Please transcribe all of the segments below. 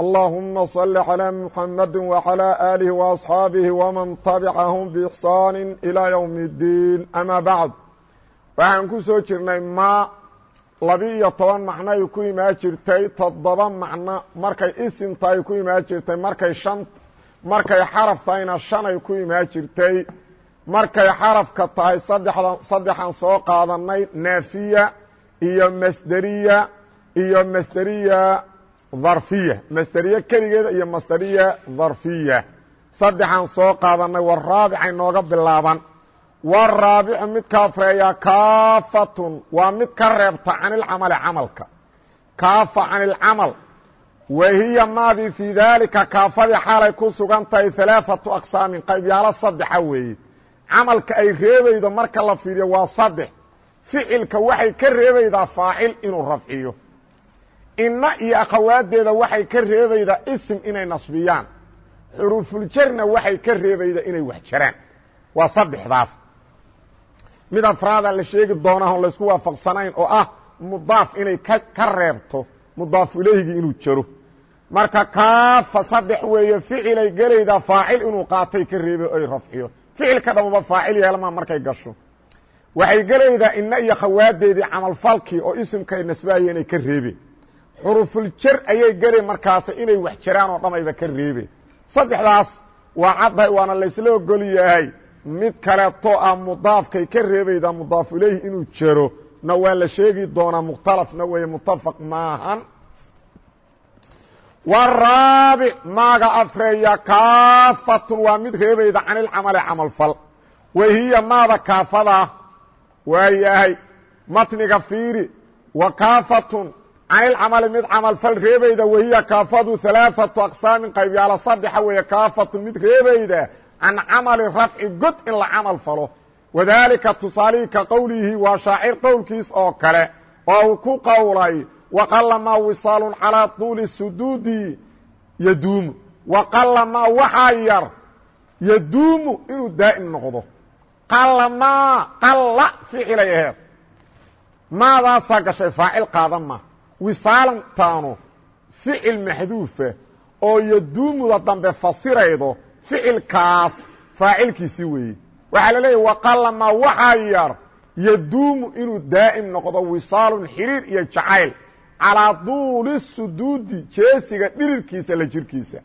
اللهم صل على محمد وعلى آله وأصحاabه ومن تبعهم بإحsان إلى يوم الدين أmا بعد waxaan ku soo jirnay ma labi-iyo toban macno ay ku imaan jirtay toddoba macno markay isimta ay ku imaan jirtay markay shan markay xaraf tahayna shan ay ku imaan jirtay markay xarafka tahay saddexda saddexan soo qaadanay naafiya iyo masderiya iyo masderiya dharfiya masderiye keligeeda iyo masderiya dharfiya saddexaan soo qaadanay waraabica inooga bilaaban. Waraabicu mid ka afreeya kaafatun. Waa mid ka reebta can ilcamali camalka. Kaafa can ilcamal wa hiya maadii fii daalika kaafadii xaalay ku sugan tahay halaaثatu aqsaamin qaybyaalo saddexa weeye. Camalka ay reebaydo marka la fiiriyo waa saddex. Ficilka waxay ka reebaydaa faacil inuu rafciyo inna iyo akhawaadeeda waxay ka reebaydaa isim inay nasbiyaan. Xuruufuljarna waxay ka reebaydaa inay wax jaraan. Waa saddexdaas. Mid afraada la sheegi doonaa on laysku waafaqsanayn oo ah mudaaf inay ka reebto mudaaf ilayhigii inuu jaro. Marka kaafa saddex weeye ficilay gelaydaa faacil inuu qaatay ka reebe ay rafciyo. Ficilka dhamaba faacil yeelmaa markay gasho. Waxay gelaydaa inna iyo khawaadeedii camalfalkii oo isimka ay nasbaaya inay ka reebeen xurufuljar ayay geli markaas inay wax jiraan oo dhamayba ka reebeen saddexdaas waa caddahay waana laysla ogol yahay mid kaleeto ah mudaafkay ka reebaydaa mudaaf ilayhi inuu jaro na waa la sheegi doonaa mukhtalafna weeye mutafaq maahan. Waraabic maaga afreeya kaafatun waa mid reebayda can ilcamali camalfal wahiya maada kaafada waa yahay matniga fiiri. Wa kaafatun can ilcamali mid camalfal reebayda wahiya kaafadu halaaثatu aqsaamin qaybyaalo saddexa weeye kaafatu mid reebayda can camali rafci god in la camal falo wadaalika tusaalihii ka qowlihi waa shaacir qowlkiis oo kale oo uu ku qowlay waqalamaa wisaalun calaa tuuli suduudi yaduumu waqalamaa waxaa yar yaduumu inuu daa'im noqdo qalamaa qalla ficilay aheed maadaasaa gashay faacil qaadan ma wisaalantaanu ficil maxduufa oo yaduumuda dambe fasiraydo ficilkaas faacilkiisii weeye. Waxaa la leeyahy waqalamaa waxaa yar yaduumu inuu daa'im noqdo wisaalun xiriir iyo jacayl calaa duuli suduudi jeesiga dhirirkiisa la jirkiisa.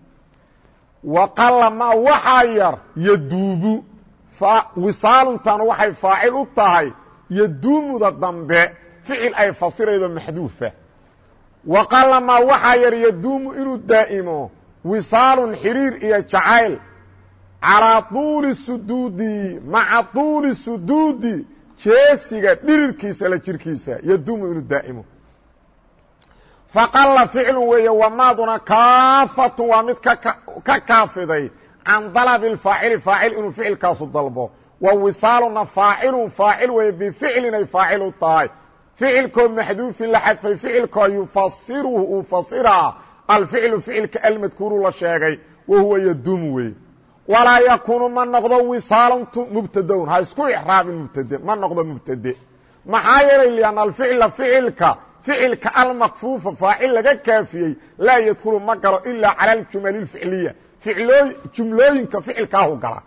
Waqalamaa waxaa yar yaduubu wisaaluntaanu waxay faacil u tahay yaduumuda dambe ficil ay fasiraydo maxduufa waqalamaa waxaa yar yaduumu inuu daa'imo wisaalun xiriir iyo jacayl calaa tuuli suduudi maca tuuli suduudi jeesiga dhirirkiisa la jirkiisa yaduumu inuu daa'imo faqala ficlu weeye wamaaduna kaafatun waa mid ka kaafiday can dalabi اfaacili faacil inuu ficilkaasu dalbo wa wisaaluna faacilun faacil weeye bificlin ay faacil u tahay ficilkoo maxduufin la xadfay ficilkoo yufasiruhu uu fasiraa alficlu ficilka almadkuuru la sheegay wa huwa yaduumu weeye walaa yakunu ma noqdo wisaalantu mubtadaun ha isku ixraabin mubtade ma noqdo mubtade. Maxaa yeelay lianna alficla ficilka ficilka almakfuufa faacil laga kaafiyey laa yadkulu ma galo ilaa cala aljumali اficliya iclooy jumlooyinka ficilkaahu gala.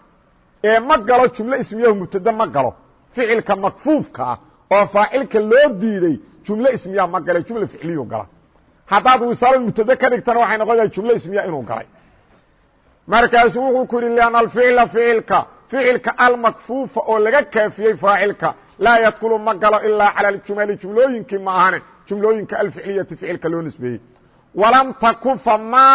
Ee ma galo jumlo ismiyahu mubtade ma galo. Ficilka makfuufka ah oo faacilka loo diiday jumlo ismiya ma gale jumla ficliyu gala haddaad wisaalo mubtade ka dhigtana waxay noqonaya jumlo ismiya inuu galay. Markaasu wuxuu ku yihi lianna alficla ficilka ficilka almakfuufa oo laga kaafiyey faacilka laa yadkulu ma galo ilaa cala aljumali. Jumlooyinkii ma ahane jumlooyinka alficliyati ficilka loo nisbeeyey. Walam takufa ma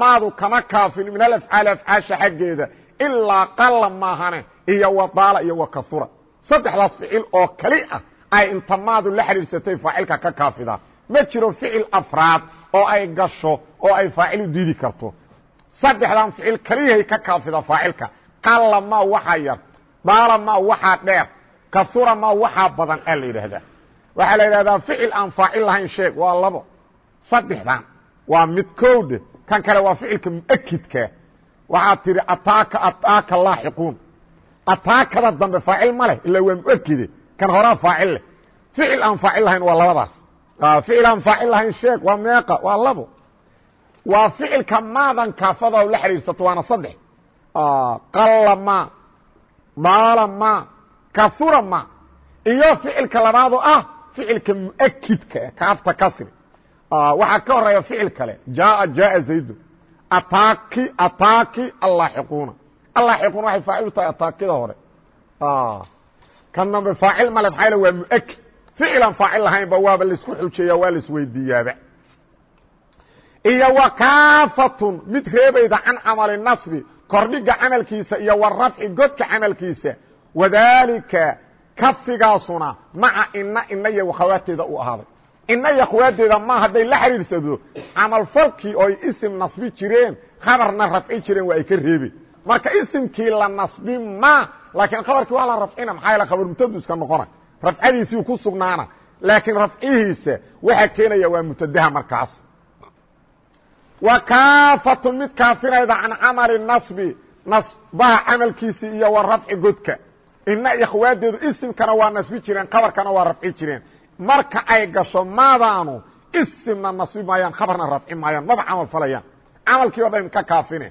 maadu kama kaafin min alafcaali afcaasha xaggeeda ilaa qala maahane iyo wadaala iyo wakahura saddexdaas ficil oo keli ah. Ay inta maadu la xidhiirsatay faacilka ka kaafidaa ma jiro ficil afraad oo ay gasho oo ay faacilu diidi karto. Saddexdan ficil keliyahay ka kaafida faacilka. Qalla ma waxaa yar daala ma waxaa dheer kaura ma waxaa badan a la yidhaahdaa. Waxaa la yidhahdaa ficil aan faacil lahayn sheeg waa labo. Saddexdan waa midkoodhe kan kale waa ficilka muakidka waxaad tidhi ataaka ataaka laaxiquun ataakada dambe faacil ma leh ilaa waa muakide kan horaa faacil leh. Ficil aan faacil lahayn waa labadaas. Ficil aan faacil lahayn sheeg waa meeqa waa labo. Waa ficilka maadan kaafada la xidhiirsato waana saddex. Qalla ma maala ma kaura ma. Iyo ficilka labaadoo ah ficilka muakidka kaafta kasri. Waxaa ka horreeya ficil kale. Jaaa jaaa zaydu. Ataaki ataaki allaaxiquuna allaaxiquuna waxay faacil tahay ataakida hore. Kan dambe faacil male maxaa yale waa muakid ficilan faacil lahaynba waaba la isku xujeeya waa laisweydiiyaaba iyo wa kaafatun mid reebayda can camali nasbi kordhiga camalkiisa iyo warafci godka camalkiisa. Wadaalika kafigaasuna maca ina ina iyo khawaateeda u ahaaday. Ina iyo khawaadeeda ma hadday la xiriirsado camalfalkii oo ay isim nasbi jireen khabarna rafci jireen waa ay ka reebe marka isimkii la nasbi ma laakiin khabarkii waa la rafcina maxaa yaele khabar mutadu iska noqona rafcadiisii ku sugnaana laakiin rafcihiisa waxa keenaya waa mutadaha markaas. Wa kaafatun mid kaafinayda can camali nasbi nasbaha camalkiisii iyo wa rafci godka. Ina iyo khawaadeedu isimkana waa nasbi jireen khabarkana waa rafci jireen. Marka ay gasho maadaanu isimna nasbi maayaan khabarna rafci maayaan maba camal falayaan. Camalkii o dhan ka kaafine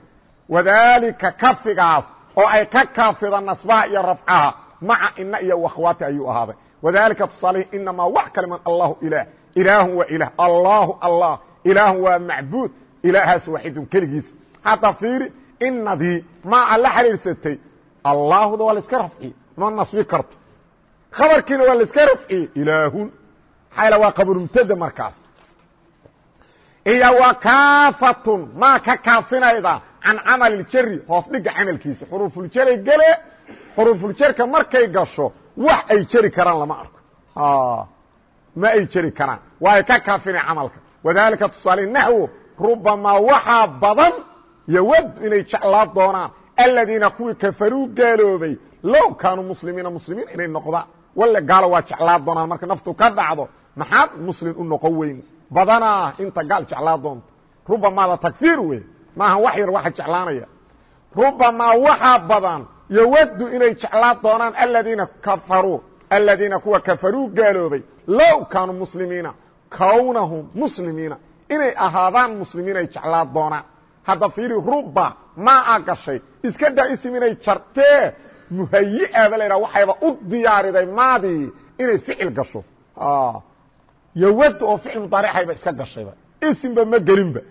wadaalika kafigaas oo ay ka kaafida nasbaha iyo rafcaha maca ina iyo akhwaati ayuu ahaaday. Wadalika tusaalihi inamaa wax kale man allahu ilaah ilaahun waa ilah allahu allah ilaahun waa macbuud ilaahaas waxidun keligiis. Hadda fiiri inadii maa alla xiriirsatay allaahuda waa la iska rafciye ma nasbi karto. Khabarkiina waa la iska rafciye ilaahun. Maxaa waa qabrumtada markaas. Iyo wa maa ka kaafinayda can camali ljari hoos dhiga camalkiisa. Xuruufuljaray gele xuruufuljarka markay gasho wax ay jeri karaan lama arko. Ma ay jeri karaan. Waa ay ka kaafina camalka. Wadalika tusaale naxwo rubamaa waxaa badan yowad inay jeclaa doonaan. Aladiina kuwii kafaruu gaaloobay low kaanuu muslimiina muslimiin inay noqdaan. Walle gaalo waa jeclaa doonaan. Marka naftu ka dhacdo maxaad muslim u noqon weyn badanaa inta gaal jeclaa doonto. Rubamaada tagfiir wey maaha wax yar waxa jeclaanaya. Rubamaa waxaa badan yowadu inay jeclaa doonaan aladiina kafaruu aladiina kuwa kafaruu gaaloobay low kaanuu muslimiina kawnahum muslimiina inay ahaadaan muslimiin ay jeclaa doonaan. Hadda fiiri ruba maa a gashay iska daa isim inay jartee. Muhayi'aba la ydhaha waxayba u diyaariday maadii inay ficil gasho. Yowad oo ficil mudaarixayba iska gashayba isimba ma gelinba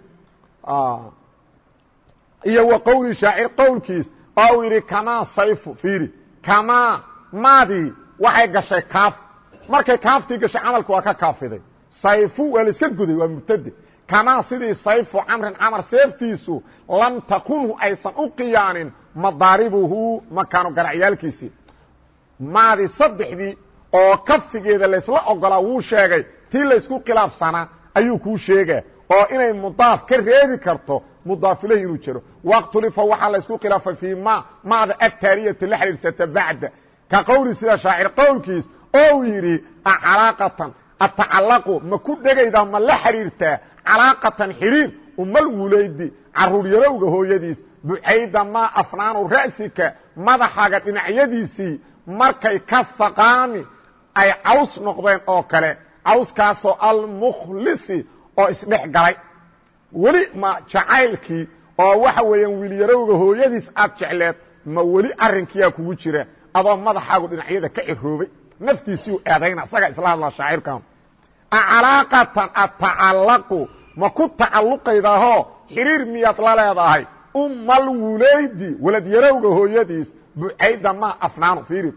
iyo wa qowli shaacir qowlkiis oo uu sayfu fiiri kamaa maadii waxay gashay kaaf. Markay kaaftii gashay camalku waa ka kaafiday. Sayfu waa iska goday waa mubtade kamaa sidii sayfu camrin camar seeftiisu lam takunhu aysan u qiyaanin madaaribuhu makaanu garacyaalkiisii. Maadii saddexdii oo kafigeeda laysla ogolaa wuu sheegay tii laysku khilaafsanaa ayuu kuu sheegaa oo inay mudaaf ka reebi karto mudaafilhi inuu jiro. Wاktulifa waxaa laysku khilaafay fii ma maada agtaariyati la xidhiirsata bacda ka qowli sida shaacir qowlkiis oo uu yidhi acalaaqatan atacalaqu ma ku dhegaydaa ma la xidhiirtaa calaaqatan xiriir umalwulaydi carruur yarowga hooyadiis bucayda maa afnaanu ra'sika madaxaaga dhinacyadiisii markay ka faqaami ay caws noqdeen oo kale cawskaasoo almukhlisi oo isdhex galay. Weli ma jacaylkii oo waxa weeyaan wiilyarowga hooyadiis aad jecleed ma weli arrinkiyaa kugu jira. Adoo madaxaagu dhinacyada ka ciroobay. Naftiisiu eedayna isagaa isla hadlaa shaacirkan acalaaqatan atacallaqu ma ku tacalluqaydahoo xiriir miyaad la leedahay. Umalwulaydi waladyarowga hooyadiis bucayda ma afnaanu fiiri.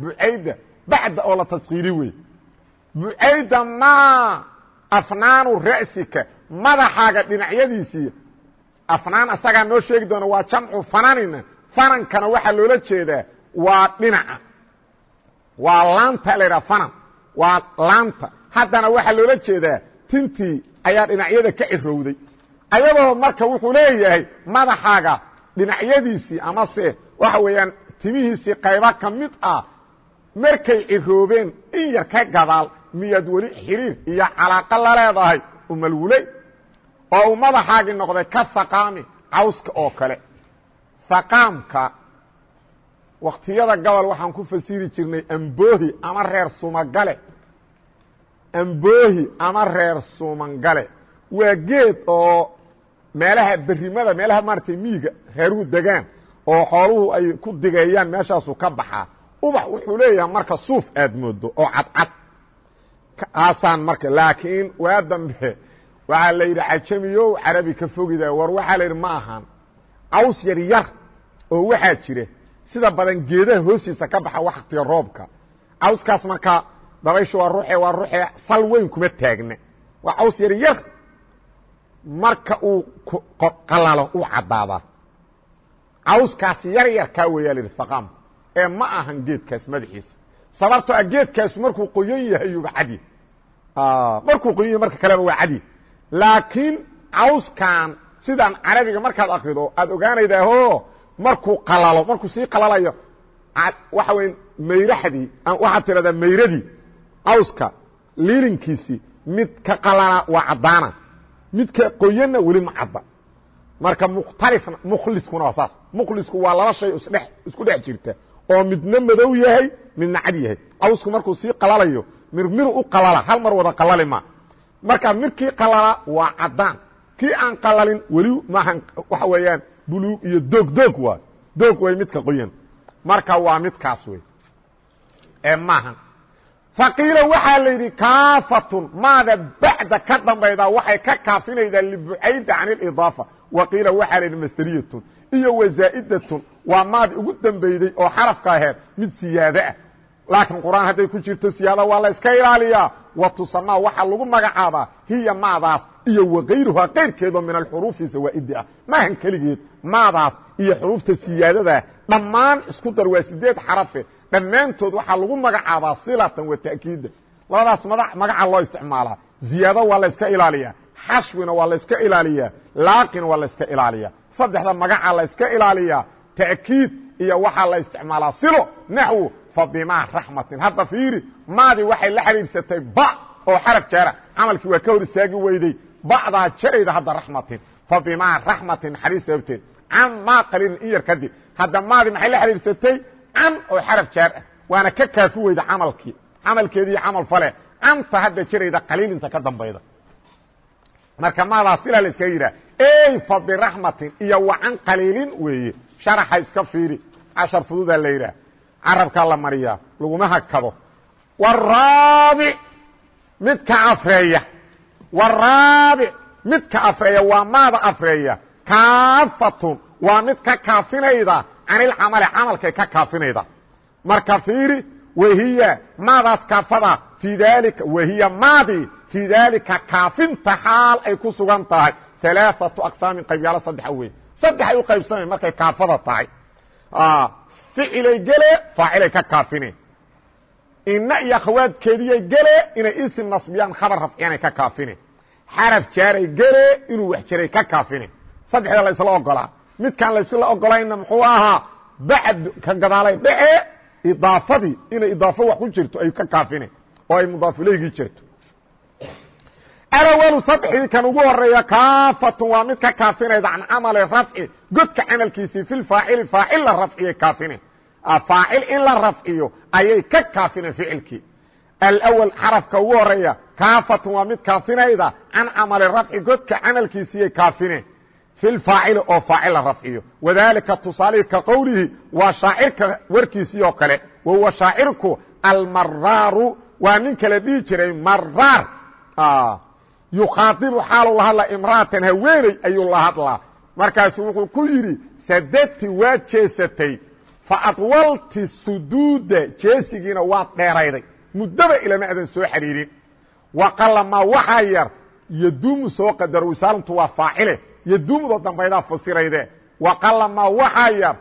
Bucayda bacda oo la taskiiri wey bucayda ma afnaanu ra'sika madaxaaga dhinacyadiisii. Afnaan asagaa noo sheegi doona waa jamcu fananina. Fanankana waxaa loola jeedaa waa dhinaca. Waa laanta la ydhaha fanan waa laanta. Haddana waxaa loola jeedaa tintii ayaa dhinacyada ka cirowday ayadoo marka wuxuu leeyahay madaxaaga dhinacyadiisii amase waxa weeyaan timihiisii qaybo ka mid ah markay ciroobeen in yar ka gadaal miyaad weli xiriir iyo calaaqo la leedahay umalwuley oo uu madaxaagii noqday ka haqaami cawska oo kale. Haqaamka waktiyada gobol waxaan ku fasiri jirnay amboohi ama reer sumagale amboohi ama reer sumangale waa geed oo meelaha berimada meelaha maaratay miiga reeruhu degaan oo xooluhu ay ku digeeyaan meeshaasu ka baxaa ubax wuxuu leeyahay marka suuf aad moodo oo cadcad kaasaan marka laakiin waa dambe waxaa la yidhi cajamiyow carabi ka fogida war waxaa la yidhi ma ahan. Caws yar yar oo waxaa jira sida badan geedaha hoostiisa ka baxa waktiga roobka. Cawskaas markaa dabaysha waa ruuxe waa ruuxe sal weyn kuma taagna waa caws yar yar marka uu qalalo uu caddaadaa cawskaas yar yar kaa weeyaa la yidhi haqaam ee ma ahan geedkaas madaxiisa sababtoo a geedkaas markuu qoyan yahay yuba cadi. Markuu qoyan yahay marka kaleba waa cadi. Laakiin cawskan sidaan carabiga markaad akrido aad ogaanaydaho markuu qalalo markuu sii qalalayo. Waxa weya mayraxdii waxaad tidhahdaa mayradii cawska liilinkiisii mid ka qalala waa caddaana. Midka qoyanna weli ma cadda. Marka mukhtalifna mukhliskuna waa saas. Mukhlisku waa laba shay isdhe isku dhex jirta. Oo midna madow yahay midna cad yahay. Cawsku markuu sii qalalayo mirmiru u qalala. Hal mar wada qalali ma. Marka mirkii qalala waa caddaan. Kii aan qalalin weli maahan waxa weeyaan buluug iyo doog doog waa. Doog way midka qoyan. Marka waa midkaas wey ee maahan faqiila waxaa la yidhi kaafatun maada bacda ka dambaydaa waxay ka kaafinaydaa libucayda can ilidaafa wa qiila waxaa la yidhi masteriyatun iyo wazaa'idatun waa maadi ugu dambeyday oo xarafka aheed mid siyaade ah laakiin qur'aan hadday ku jirto siyaada waa la iska ilaaliyaa wa tusamaa waxaa lagu magacaabaa hiya maadaas iyo wakayruhaa kayrkeedoo min alxuruufi zawaa'idi ah. Maahan keligeed maadaas iyo xuruufta siyaadadaa dhammaan isku dar waa sideed xarafe. Dhammaantood waxaa lagu magacaabaa silatan wa ta'kiida labadaas magaca loo isticmaalaa ziyaado waa la yska ilaaliyaa xashwina waa la yska ilaaliyaa laaqina waa la yska ilaaliyaa saddexda magaca la yska ilaaliyaa ta'kiid iyo waxaa la isticmaalaa silo naxwo fa bimaa raxmatin hadda fiiri maadii waxay la xidhiidsatay ba oo xaraf jaara camalkii waa ka hor istaagi weyday ba'daa jarayda hadda raxmatin fa bimaa raxmatin naxariis sababteed. Can maa qaliilin in yar kadib hadda maadii maxay la xidhiidsatay can oo xaraf jaar ah. Waana ka kaafi weyda camalkii. Camalkeediiyo camal fale. Canta hadda jirayda qaliilinta ka dambayda. Marka maadaa silaa la iskaga yidhaha ey fa biraxmatin iyo wa can qaliilin weeye. Sharaxa iska fiiri. Cashar fududaa la yidhaah carabkaa la mariyaa laguma hakado waraabic midka afreeya. Waraabic midka afreeya waa maada afreeya. Kaafatun waa mid ka kaafinayda. Canilcamali camalkay ka kaafinayda. Marka fiiri wahiya maadaas kaafada fii daalika wahiya maadi fii daalika kaafinta xaal ay ku sugan tahay. Alaaatu aqsaamin qaybyaalo saddexa wey saddexay u qaybsamay markay kaafada tahay ficilay gele faacilay ka kaafine. Ina iyo akhawaadkeediyay gele inay isim nasbiyaan khabar rafciyanay ka kaafine. Xaraf jaaray gele inuu wax jiray ka kaafine. Saddexda la isla ogolaa midkaan laysla ogolayna muxuu ahaa bacd ka gadaalay dhece idaafadii inay idaafo wax ku jirto ay ka kaafine oo ay mudaafileygii jirto alwalu sadxii kan ugu horreeya kaafatun waa mid ka kaafinayda can camali rafci. Godka camalkiisii fi faacili faacil la rafciyay kaafine faacil in la rafciyo ayay ka kaafinen ficilkii. Alwal xarafka ugu horreeya kaafatun waa mid kaafinayda can camali rafci godka camalkiisiiyay kaafine fi faacili oo faacil la wadalika tusaalihii ka qowlihi waa shaacirka warkiisii oo kale. Wahuwa shaacirku almaraaru waa nin kala dhihi jiray maraar yukaadibu xaalu la hadla imra'atan haweeney ayuu la hadlaa markaasuu wuxuu ku yidhi sadadti waad jeesatay fa adwalti suduuda jeesigiina waad dheerayday muddaba ilama adan soo xidhiirin waqalamaa waxaa yar yaduumu soo qadaro wasaalimtu waa faacile yaduumuda dambaydaa fasirayde waqalamaa waxaa yar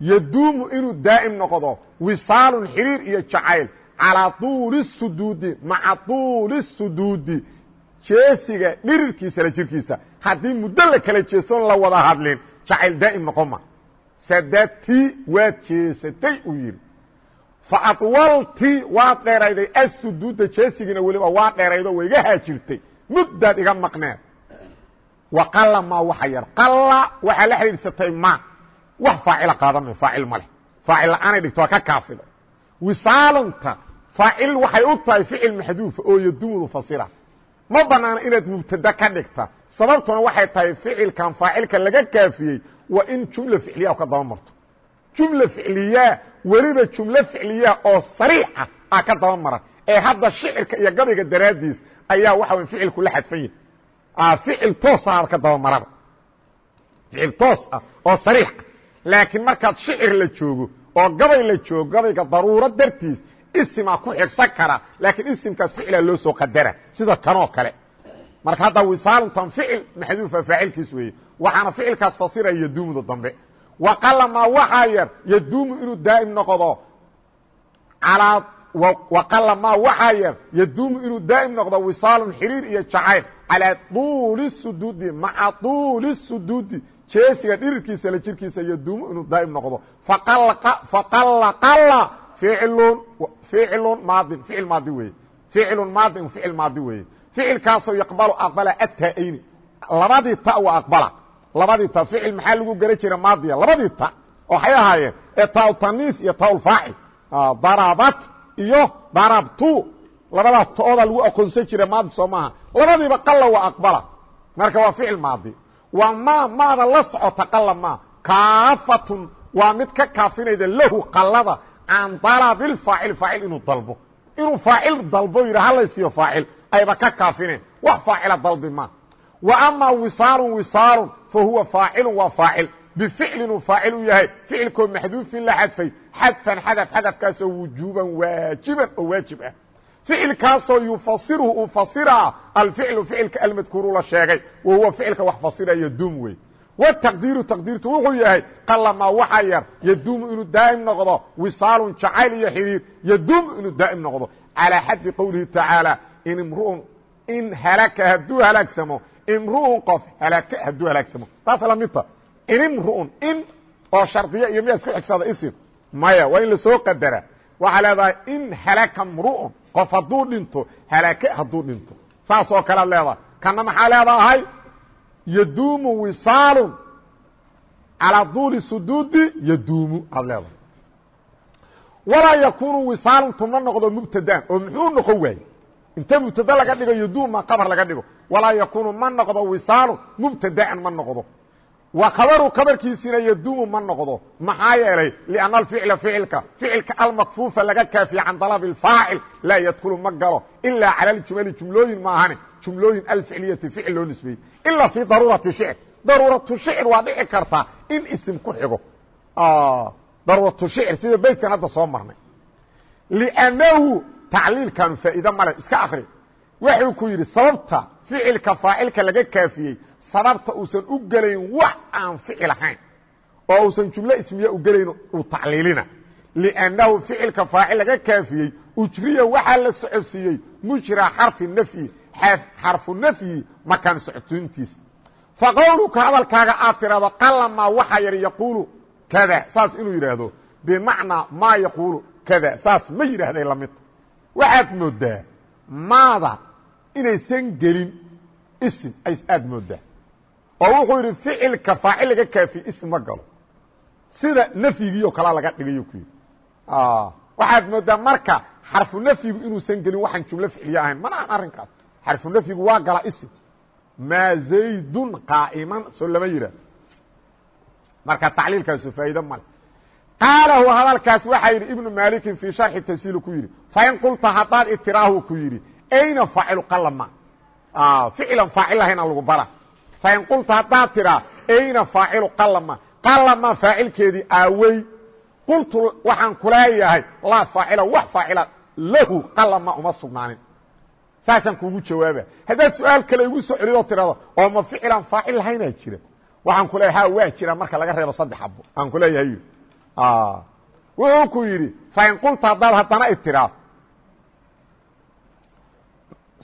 yaduumu inuu daa'im noqdo wisaalun xidhiir iyo jacayl calaa tuuli suduudi maca tuuli suduudi jeesiga dhirirkiisa la jirkiisa. Haddii muddo la kala jeesoon la wada hadlin jacayl daa'im noqon ma. Sadati waad jeesatay uu yidhi. Faadwalti waad dheerayday. Assuduuda jeesigiina weliba waa dheeraydo wa iga haajirtay. Muddaad iga maqneed wa qalla maa waxa yar. Qalla waxaa la xidhiidsatay ma. Wax faacila qaadan mayo faacil ma leh. Faacil la'aanay dhigto waa ka kaafida. Wisaalanta faacil waxay u tahay ficil maxduufa oo yadumudu fasira ma banaana inaad mubtada ka dhigta. Sababtuna waxay tahay ficilkan faacilka laga kaafiyey waa in jumla ficliya ka daba marto. Jumla ficliya weliba jumlo ficliya oo sariixa a ka daba mara. Ee hadda shicirka iyo gabayga daraaddiis ayaa waxa way ficilku la xadfan yahi ficil toosaha ka daba maraba ficil toos ah oo sariix ah laakiin markaad shicir la joogo oo gabay la joogo gabayga daruuro dartiis isimaa ku xigsan kara laakiin isimkaas ficilaa loo soo qadara sida kanoo kale. Marka hadda wisaaluntan ficil maxduufa faacilkiis weeye. Waxaana ficilkaas fasiraya yaduumuda dambe. Waqalamaa waxaa yar yaduumu inuu daa'im noqdo. Alaa waqalamaa waxaa yar yaduumu inuu daa'im noqdo wisaalun xiriir iyo jacayl. Calaa duuli suduudi maca duuli suduudi. Jeesiga dhirirkiisa la jirkiisa yaduumu inuu daa'im noqdo. Faqala ficilun maadin ficil maadi weeye ficilun maadin ficil maadi weeye ficilkaasoo yaqbalu aqbala ataa-ayni labadii ta waa aqbala. Labadii ta ficil maxaa lagu gera jira maadiya? Labadii ta waxay ahaayeen ee tautaniis iyo taulfaacil darabat iyo darabtu labadaas tooda lagu aqoonsan jira maadi soo maaha. Labadiiba qalla waa aqbala. Marka waa ficil maadi. Waa ma maada la socota qalla ma kaafatun waa mid ka kaafinayda lahu qallada can dalabil faacil faacil inuu dalbo. Inuu faacil dalbo yidha halaysiiyo faacil ayba ka kaafineen wax faacila dalbi ma. Wa amaa wisaalun wisaalun fa huwa faacilun waa faacil. Bificlin faacil u yahay ficilkoo maxduufin la xadfay. Xadfan xadaf xadafkaasoo wujuuban waajiban oo waajib ah. Ficilkaasoo yufasiruhu uu fasiraa alficlu ficilka almadkuuru la sheegay. Wa huwa ficilka wax fasiraya dum wey wtaqdiiru taqdiirtu wuxuu yahay qalamaa waxa yar yaduumu inuu daa'im noqdo wisaalun jacayl iyo xidhiir yaduumu inuu daa'im noqdo calىa xaddi qowlihi tacaalى in imruun in halaka hadduu halaagsamo imruun qof halaka hadduu halaagsamo taas lamidta in imruun in oo shardiya iyo miyaa isku xigsada isim maya waa in la soo qadara waxaa leedahay in halaka mruun qof hadduu dhinto halake hadduu dhinto saas oo kalead leedahay kana maxaa leedahay yaduumu wisaalun calaa duuli suduudi yaduumu aad leedahay. Walaa yakunu wisaalun tuma noqdo mubtadaan oo muxuu noqon waaye inta mubtada laga dhigo yaduum ma qabar laga dhigo. Walaa yakunu ma noqdo wisaalun mubtadaan ma noqdo wa khabaru khabarkiisina yaduumu ma noqdo maxaa yeelay lianna alficla ficilka ficilka almakfuufa laga kaafiye can dalabi اlfaacil laa yadkulu ma galo ilaa cala ljumali jumlooyin maahane jumlooyin alficliyati ficil loo nisbeeyey ilaa fii daruurati shicr daruuratu shicr waa dhici kartaa in isim ku xigo. Daruuratu shicr sida beytkan hadda soo marnay. Liannahu tacliilkanu faa'iide male iska akri wuxuu ku yidhi sababta ficilka faacilka laga kaafiyey sababta uusan u gelayn wax aan ficil ahayn oo uusan jumlo ismiye u gelayn uu tacliilina. Liannahu ficilka faacil laga kaafiyey ujriya waxaa la socodsiiyey mujra xarfi nafyi xarfu nafyi makaan socodsiintiisa. Faqowluka hadalkaaga aad tirahdo qalamaa waxaa yar yaquulu kada saas inuu yidhaahdo. Bimacnaa maa yaquulu kada saas ma yidhaahday lamidta waxaad moodaa maada inaysan gelin isim aad moodaa oo wuxuu yidhi ficilka faacil laga kaafiye ism ma galo. Sida nafyigiio kalaa laga dhigayo ku yidhi. Waxaad moodaa marka xarfu nafyigu inuusan gelin waxaan jumlo ficliye ahayn. Mana aan arrinkaas. Xarfu nafyigu waa gala ism. Maa zaydun qaa'iman soo lama yidhaah marka tacliilkaasu faa'iide male qaalahu hadalkaas waxaa yidhi ibnu malikin fii sharxi tasiilu ku yidhi fain qulta haddaad itiraahu ku yidhi ayna faacilu qalama. Ficlan faacil lahayna lagu bara fain qulta haddaad tiraa ayna faacilu qalama. Qalama faacilkeedii aawey qultu waxaan kuleeyahay laa faacila wax faacila lahu qalama uma sugnaanin. Saasaan kuugu jawaaba. Haddaad su'aal kale igu soo celidoo tirado oo ma ficlan faacil lahaynaa jira waxaan ku leeyahay ha waa jira marka laga reebo saddex abo aan ku leeyahay. Wuxuu ku yidhi fain qulta haddaad haddana itiraa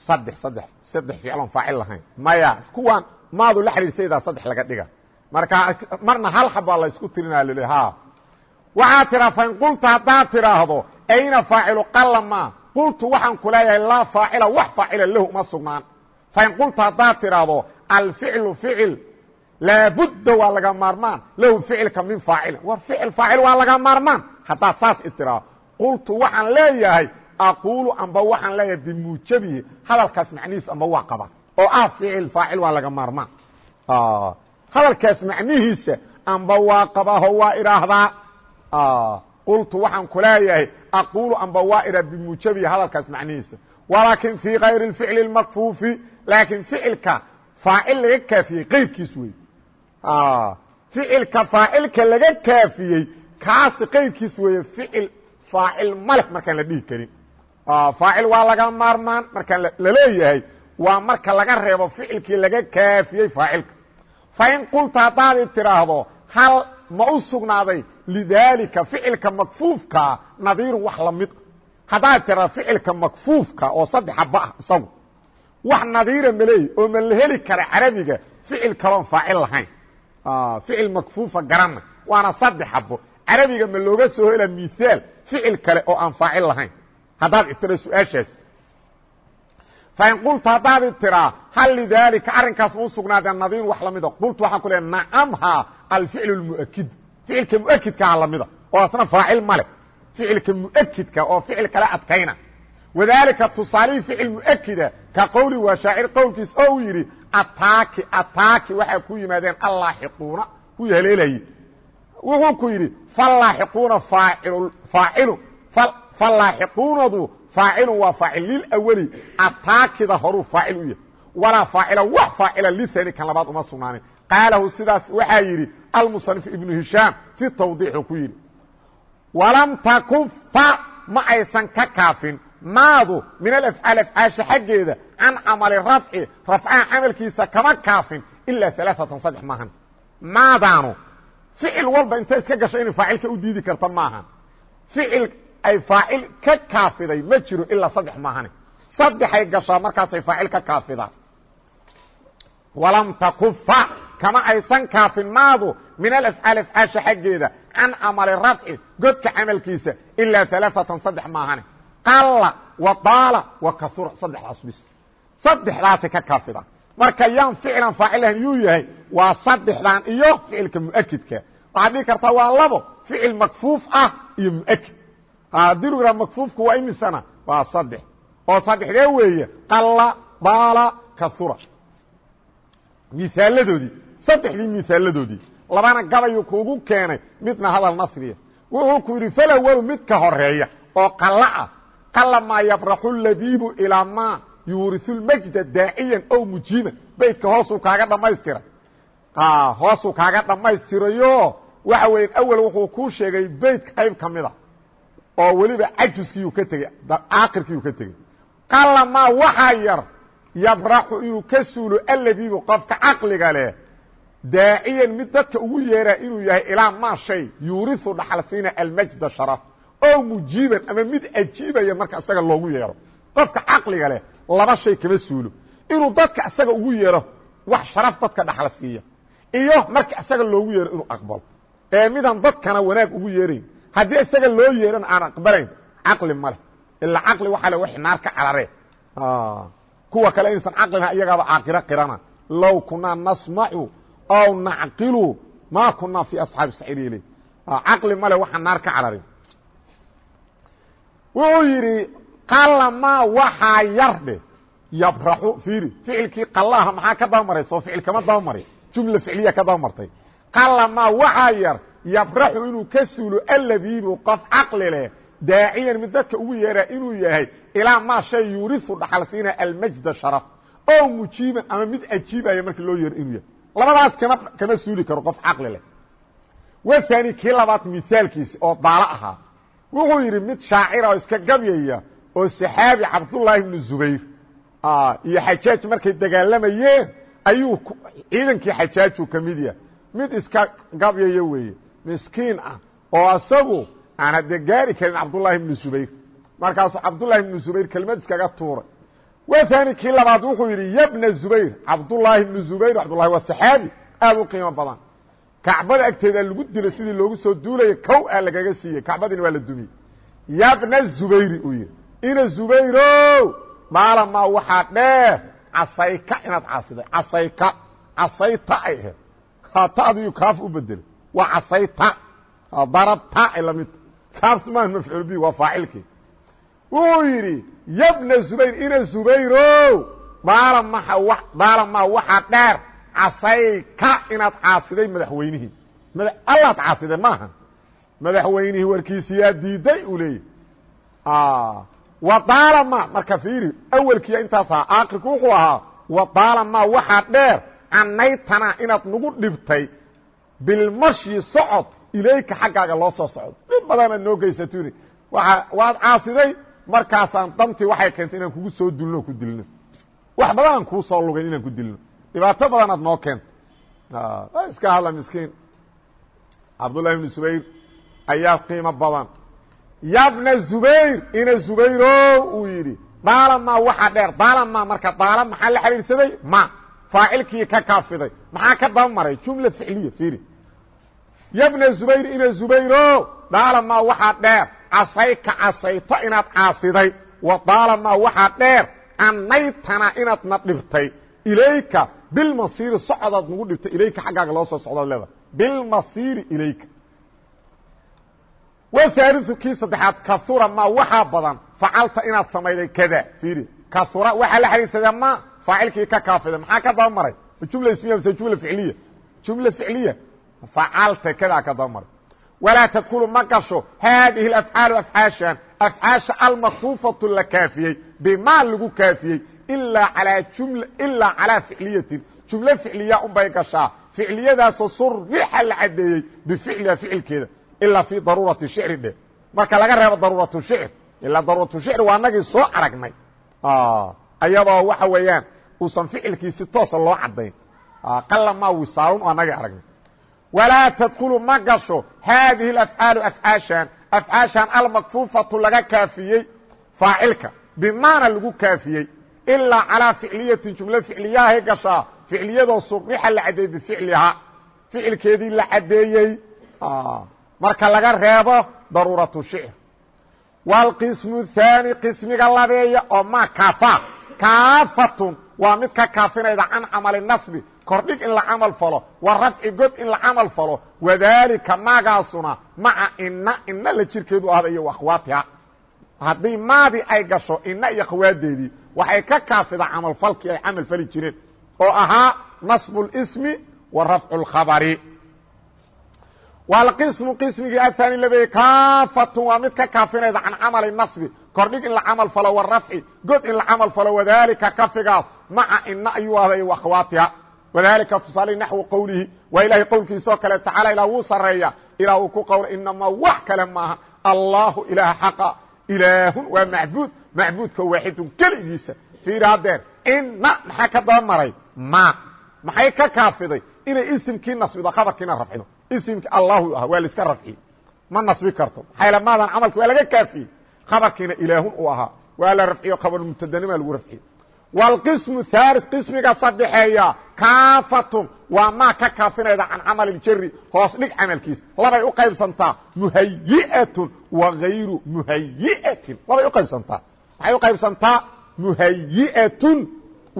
saddex saddex saddex ficlon faacil lahayn. Maya kuwaan maadu la xidhiirsaydaa saddex laga dhiga. Marka marna hal xabaa la isku tirinaa lole ha. Waxaad tiraa fain qulta haddaad tiraahdo ayna faacilu qala ma qultu waxaan ku leeyahay laa faacila wax faacila lahu uma sugnaan. Fain qulta haddaad tidhaahdo alficlu ficil laabudda waa laga maarmaan lahu ficilka min faacilin war ficil faacil waa laga maarmaan. Haddaad saas i tiraado qultu waxaan leeyahay aquulu amba waxaan leeyahay bimuujabihi hadalkaas macnihiis amba waa qaba oo ah ficil faacil waa laga maarmaan hadalkaas macnihiisa amba waa qabaho waa idhaahdaa qultu waxaan ku leeyahay aquulu amba waa idha bimuujabihi hadalkaas macnihiisa. Walaakin fii kayri اficli اmakfuufi laakiin ficilka faacil laga kaafiyey qayrkiis wey ficilka faacilka laga kaafiyey kaasi qayrkiis weeye ficil faacil maleh markaan la dhihi karin. Faacil waa laga maarmaan markaan la leeyahay waa marka laga reebo ficilkii laga kaafiyey faacilka fain qulta haddaadi tidhaahdo hal ma u sugnaaday lidaalika ficilka makfuufkaa nadiirun wax la mid haddaad tidhahdo ficilka makfuufka oo saddex haba ah isagu wax nadiira maleey oo ma la heli kara carabiga ficil kaloon faacil lahayn. Ficil makfuufa garanna waana saddex habo carabiga ma looga soo hela miaal ficil kale oo aan faacil lahayn. Haddaad tira su'aashaas fain qulta haddaad tiraa hal lidaalika arrinkaas ma u sugnaadee nadiir wax lamida qultu waxaan ku leeya nacamha alficl اmuakidu ficilka muakidkaha lamida oo asna faacil male ficilka muakidka oo ficil kale adkayna wadaalika tusaalihii ficil muakida ka qowli waa shaacir qowlkiis oo uu yidhi ataaki ataaki waxaa ku yimaadeen allaaxiquuna kuwii haleelayey wuxuu ku yidhi falaaxiquuna faacilu falaaxiquunadu faacilun waa faacil lilawli ataakida horuu faacil u yahay walaa faacila wax faacila lihani kan labaad uma sugnaanin qaalahu sidaas waxaa yidhi almusanif ibnu hishaam fi tawdiixu ku yidhi walam takufa ma aysan ka kaafin maadu min alafcaal afcaasha xaggeeda can camali rafci rafcaha camalkiisa kama kaafin ilaa alaaatan saddex maahan maadaanu ficil walba inta iska gasho inay faacilka u diidi karta maahan ay faacil ka kaafiday ma jiro ilaa saddex maahane saddexay gashaa markaasay faacil ka kaafidaan. Walam takufa kama aysan kaafin maadu min alafcaal afcaasha xaggeeda can camali rafci godka camalkiisa ilaa alaaatan saddex maahane qalla wa daala wa kaura saddexdaas bis. Saddexdaasay ka kaafidaan. Marka yaan ficlan faacilahan yuu yahay waa saddexdan iyo ficilka muakidka waxaad dhihi kartaa waa labo ficil makfuuf ah iyo muakid yidhaha makfuufku waa imisana? Waa saddex. Oo saddexdee weeye? Qalla daala kaura miaaladoodii saddexdii miaaladoodii labana gabayuu kuugu keenay midna hadal nasriya. Wuxuu ku yidhi falawalu midka horreeya oo qalla ah qala maa yabraxu ladiibu ilaa ma yuuriu lmajda daaciyan ow mujiiban beytka hoosuu kaaga dhammaystiray hoosuu kaaga dhammaystirayo. Waxa weya awel wuxuu kuu sheegay beyt qayb ka mida oo weliba cajuskiiyuu ka tegey aakirkiiyuu ka tegey. Qala maa waxaa yar yabraxu inuu ka suulo aladiibu qofka caqliga leh daaciyan mid dadka ugu yeeraa inuu yahay ilaa maa shay yuuriu almajda sharaf oo mujiiban ama mid ajiibaya marka isaga loogu yeero. Qofka caqliga leh laba shay kama suulo. Inuu dadka isaga ugu yeero wax sharaf dadka dhaxal siiya iyo marka isaga loogu yeero inuu aqbalo. Ee midaan dadkana wanaag ugu yeerayn haddii isaga loo yeerana aan aqbalayn caqli ma leh. Ilaa caqli waxaa le wax naar ka cararee kuwa kale inaysan caqliha iyagaaba caaqiro qirana. Low kunaa nasmacu aw nacqilu ma kunaa fi asxaabi saciir le caqli male waxaa naar ka cararin wuxuu yidhi qalama waxaa yar dhe yabraxu fiiri ficilkii qalaha maxaa ka dabamaray soo ficil kama dabamari jumla ficliya ka dabamartay qalama waxaa yar yabraxu inuu ka suulo aladiibu qof caqli leh daaciyan mid dadka ugu yeeraa inuu yahay ilaa maa shay yuuriu dhaxal siina almajda sharaf. Oo mujiiban ama mid ajiibaya markii loo yeero inuu yahay. Labadaas kama kama suuli karo qof caqli leh. Wani kii labaad misaalkiisi oo daalo ahaa wuxuu yidhi mid shaacira oo iska gabyaya oo saxaabi cabdullaahi ibnu zubayr iyo xajaaj markay dagaalamayeen ayuu ciidankii xajaaju ka mid yahay. Mid iska gabyaya weeye miskiin ah oo isagu aan hadde gaari karin cabdullaahi ibnu zubayr. Markaasuu cabdullaahi ibnu zubayr kelmad iskaga tuuray. Waani kii labaad wuxuu yidhi yabna zubayr cabdullaahi ibnu zubayr cabdullahi waa saxaabi aad u qiimo badan. Kacbada agteeda lagu dilo sidii loogu soo duulaya kow a lagaga siiyey kacbadiina waa la dumiyey yabna zubayri uu yidhi ina zubayro maalamaa waxaa dheer casayka inaad caasiday casayka casayta ay ahayd. Tadiyu kaaf u bedelay casayta darabta ay lamidta kaaftu maa mafcuul bi waa faacilkii wuxuu yidhi yabna zubayr ina zubayro maalamaa waxaa dheer casayka inaad caasiday madaxweynihii allaad caasiday maaha madaxweynihii warkiisiyaa diiday uu leeyahy wadaalama marka fiiri awelkiya intaas ahaa aakirku wuxuu ahaa wadaalama waxaa dheer canaytana inaad nagu dhibtay bilmashyi socod ilayka xaggaaga loo soo socdo. Dhib badanaad noo geysatuni waa waad caasiday markaasaan dantii waxay keentay inaan kugu soo dulno ku dilno. Wax badanaan kuu soo lugayn inaan ku dilno. Dhibaato badanaad noo keentay. Iska hadla miskiin. Cabdullahi ibnu subayr ayaa qiimo badan. Yabna zubayr ina zubayro uu yidhi daalama waxaa dheer daalama marka daala maxaa la xidhiidhsaday ma. Faacilkii ka kaafiday. Maxaa ka daba maray jumla ficliya fiiri yabna zubayr ina zubayro daalama waxaa dheer. Casayka casayto inaad caasiday wa daalama waxaa dheer. Anaytana inaadna dhibtay. Ilayka bilmasiiri socodaad nagu dhibtay. Ilayka xaggaaga loo soo socdaad leeda bilmasiiri ilayka. Whaaliu kii saddexaad kaura ma waxaa badan. Facalta inaad samayday kada fiiri. Kaura waxaa la xariirsadaa ma faacilkii ka kaafiday maxaa ka daba maray? Jumla ismiya facalta kadaa ka daba maray walaa tadkulu ma gasho haadihi afcaalu afcaashan afcaasha almakfuufatu la kaafiyey bimaa lagu kaafiyey ilaa calaa ficliyatin jumlo ficliya unbay gashaa ficliyadaasoo surixa la cadeeyey bificliha ficilkeeda ilaa fi daruurati shicri dhe marka laga reebo daruuratu shicr ilaa daruuratu shicr waa anagii soo aragnay ayadoo waxa weeyaan uusan ficilkii si toosa loo cadayn qala ma wisaalun oo anagii aragnay walaa tadkulu ma gasho haadihi afcaalu afcaashan afcaashan almakfuufatu laga kaafiyey faacilka bimaana lagu kaafiyey ilaa calaa ficliyatin jumlo ficliyahay gashaa ficliyadoo surixa la cadeeyey bificlihaa ficilkeedii la cadeeyey marka laga reebo daruuraة shicr wاlqismu الثaanي qismiga labeeya oo ma kaafa kaafatun waa mid ka kaafinayda can camali naصbi kordhig in la camal falo wa rafci god in la camal falo wadalika magaasuna maca ina ina la jirkeedu ahda iyo akhwaatiha haddii maadi ay gasho ina iyo akhwaadeedii waxay ka kaafida camalfalkii ay camal fali jireen oo ahaa naصb الsmi wa rafcu الkhabri wlqismu qismigii aani labeeyey kaafatun waa mid ka kaafinayda can camali naصbi kordhig in la camal falo warafci god in la camal falo wadalika kafigaas maca ina ayuu ahday akhwaatiha wadalika tusaale naxwi qowlihi waa ilahay qowlkiisoo kale tacaala ilaa wuu sareeya ilaa uu ku qowla inamaa wax kale maaha allahu ilaah xaqa. Ilaahun waa macbuud. Macbuudka waaxidun keligiisa. Fiiri hadeer ina maxaa ka daba maray? Ma. Maxay ka kaafiday? Inay isimkii nasbido khabarkiina rafcido. Isimki allahu ah waa laiska rafciyey ma nasbi karto. Maxaa maadan camalki waa laga kaafiyey. Khabarkiina ilaahun uu ahaa. Waa la rafciyo khabar mubtadanimaa lagu rafciyey wاlqismu haali qismiga sadexeeya kaafatun waa maa ka kaafinayda can camali ljari hoos dhig camalkiis labay u qaybsantaa muhayiatun wa gayru muhayiatin labay u qaybsantaa maxay u qaybsantaa muhayiatun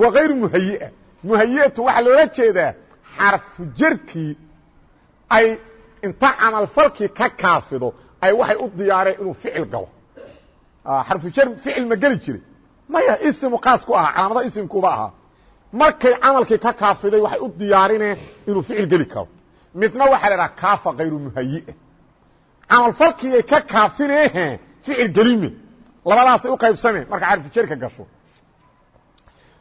wa gayru muhayia muhayiatun waxaa loola jeedaa xarfu jarkii ay inta camalfalkii ka kaafido ay waxay u diyaareen inuu ficil galo xarfujar ficil ma geli jiray maya ismu qaas ku ahaa calaamada isimkuba ahaa markay camalkii ka kaafiday waxay u diyaarineen inuu ficil geli karo midna waxaa la idhaha kaafa kayru muhayia camalfalkiiay ka kaafineehe ficil gelime labadaasay u qaybsameen marka xarfujarka gasho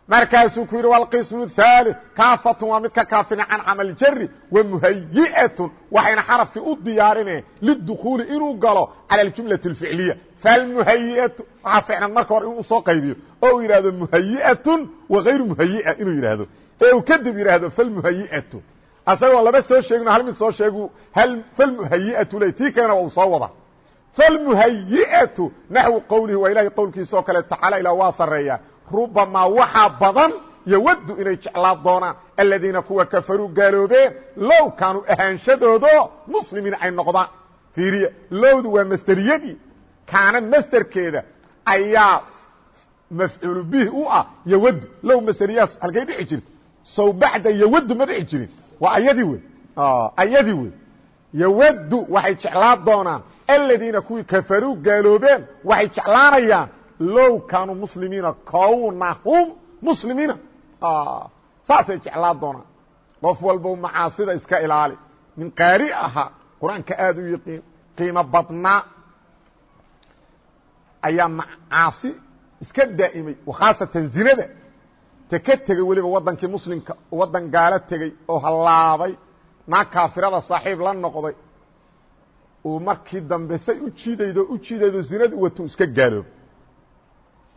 markaasuu ku yidhi wاlqism الثالث kaafatun waa mid ka kaafina can camal jari wamuhayi'atun waxayna xarafkii u diyaarine lidukhuuli inuu galo calى اjumlaة الficliya falmuhayiatu waxaa ficnan marka hore inuu soo qaybiyo. Oo uu yidhahdo muhayi'atun wagayru muhayi'a inuu yidhaahdo. Ee uu kadib yidhaahdo falmuhayi'atu asagoo laba soo sheegino hal mid soo sheegu falmuhayi'atu le tii kalena waa uu soo wada falmuhayi'atu naxwi qowlihi waa ilahay qowlkiisa oo kale tacaala ilaa waa sareeya rubamaa waxaa badan yowadu inay jeclaa doonaan aladiina kuwa kafaruu gaaloobeen low kaanuu ahaanshadoodo muslimiin ay noqdaan. Fiiriya lowdu waa masderiyadii kaana masderkeeda ayaa mafcuulu bih u ah yowadu low maseriyaas halkay dhici jirta sow bacda yowadu ma dhici jirin. Waa ayadii wey ayadii wey yowadu waxay jeclaan doonaan aladiina kuwii kafaruu gaaloobeen waxay jeclaanayaan low kaanuu muslimiina kownahum muslimiina. Saasay jeclaan doonaan. Qof walbo macaasida iska ilaali. Min qaari ahaa qur'aanka aada u yiqiin qiimo badnaa ayaa macaasi iska daa'imay khaasatan zinada te ka tegey weliba wadankii muslimka wadan gaalo tegey oo hallaabay naag kaafirada saaxiib la noqday uu markii dambe say u jiidaydo u jiidaydo zinadu wato iska gaaloobay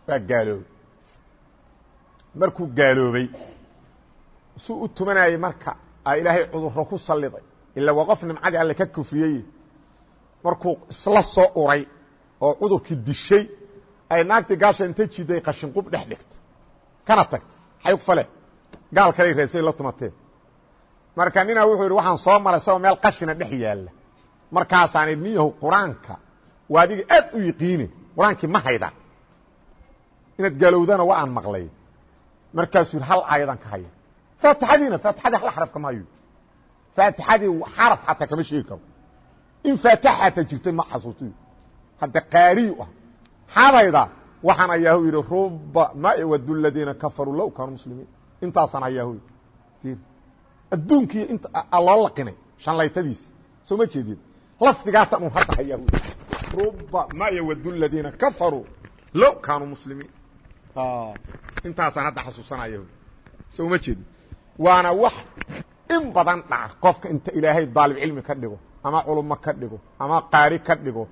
waa gaaloobay markuu gaaloobay suu u tumanayey marka a ilaahay cudurro ku salliday ila waa nimcadii alle ka kufriyey markuu isla soo uray oo cudurkii dishay ay naagtii gaasha inta jiday qashinqub dhex dhigta. Kana tag xay ku fale gaal kaley reesay la tumatee. Marka ninaa wuxuu yidhi waxaan soo maray isagoo meel qashina dhex yaalla. Markaasaan idhi nin yahow qur'aanka waa adiga aad u yiqiine qur'aankii ma hayda. Inaad gaalowdana waa aan maqlay. Markaasuu yidhi hal aayadaan ka haya faatixadiina faatixadii hal xaraf kama hayo faatixadii xaraf xataa kama sheegi karo. In faatixa xataa jirtay ma xasuusiyo hadda qaariyu ah. Xadayda waxaan ayaahu yidhi ruba ma iwadu ladiina kafaruu low kaanuu muslimiin. Intaasaan ayaahu yidhi. Adduunkii int loo laqinay shanlaytadiisi soo ma jeedid lafdigaasaan un hadda ayaahu yidhi. Ruba ma iwadu ladiina kafaruu low kaanuu muslimiin. Intaasaan hadda xasuusanayah soo ma jeedid waana wax in badan dhaca qofka inta ilaahay daalib cilmi ka dhigo ama culummo ka dhigo ama qaari ka dhigo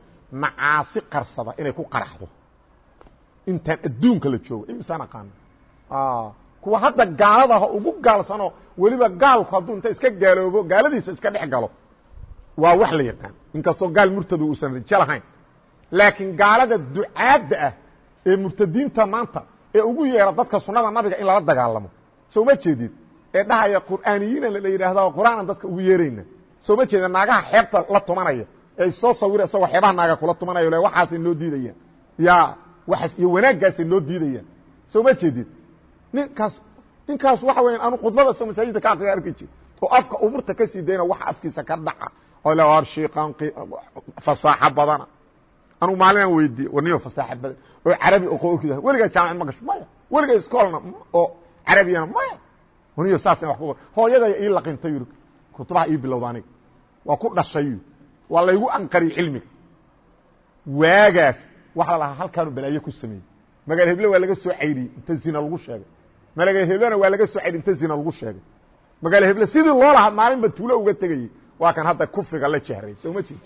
macaasi qarsada inay ku qaraxdo. Intaan adduunka la joogo imisaan aqaano kuwa hadda gaaladaha ugu gaalsanoo weliba gaalku hadduu inta iska gaaloobo gaaladiisa iska dhex galo. Waa wax la yaqaan. Inkastoo gaal murtadu uusan rijo lahayn. Laakiin gaalada ducaadda ah ee murtadiinta maanta ee ugu yeera dadka sunnada nabiga in lala dagaalamo. Soo ma jeedid? Ee dhahaya qur'aaniyiina la yidhaahda qur'aanan dadka ugu yeerayna. Soo ma jeeda naagaha xeebta la tumanaya soo sawira isagoo xeebaha naaga kula tumanayo le waxaasay noo diidayaan ya waaas iyo wanaaggaasay noo diidayaan soo ma jeedid? Ninkaas ninkaas waxa weya anu khudbada soo masaajidda ka akriya arki jir oo afka umurta ka sii dayna waxa afkiisa ka dhaca. Oo le war shiiqan fasaaxo badana. Anugu maalinaan weydiiye warniyo fasaaxo badan oo carabi oo qoorkida weligaa jaamacad ma gasho maya. Weligaa iskoolna oo carabiyana maya. Warniyo saas wa ku hooyadaya ii laqintay yuri kutubaha ii bilowda aniga. Waa ku dhashay waa laygu anqariy cilmiga. Waagaas waxa la lahaa halkaanu balaayo ku sameeyey. Magaal heble waa laga soo cayriyey inta zina lagu sheegay. Magaal heblena waa laga soo cayriyey inta zina lagu sheegay. Magaal heble sidii loo lahaa maalinba tuulo uga tegayey waa kan hadda kufriga la jehray soo ma jeed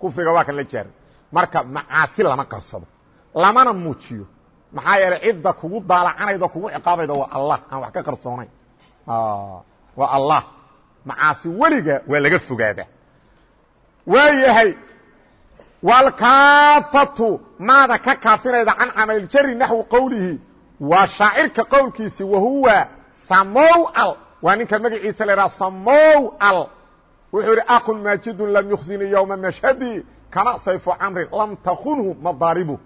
kufriga waa kan la jehray marka macaasi lama qarsado lamana muujiyo. Maxaa yeelay cidda kugu daalacanayda kugu ciqaabayda waa allah. Aan wax ka qarsoonayn waa allah. Macaasi weliga waa laga fogaada waa yahay wاlkaafatu maada ka kaafinayda can camaljari naxwi qowlihi waa shaacirka qowlkiisi wahuwa samowl waa ninka magaciisa la haha samowl wuxuu yihi aqun maajidun lam yuksini ywma mashhadi kama sayfu camrin lam takunhu madaaribu.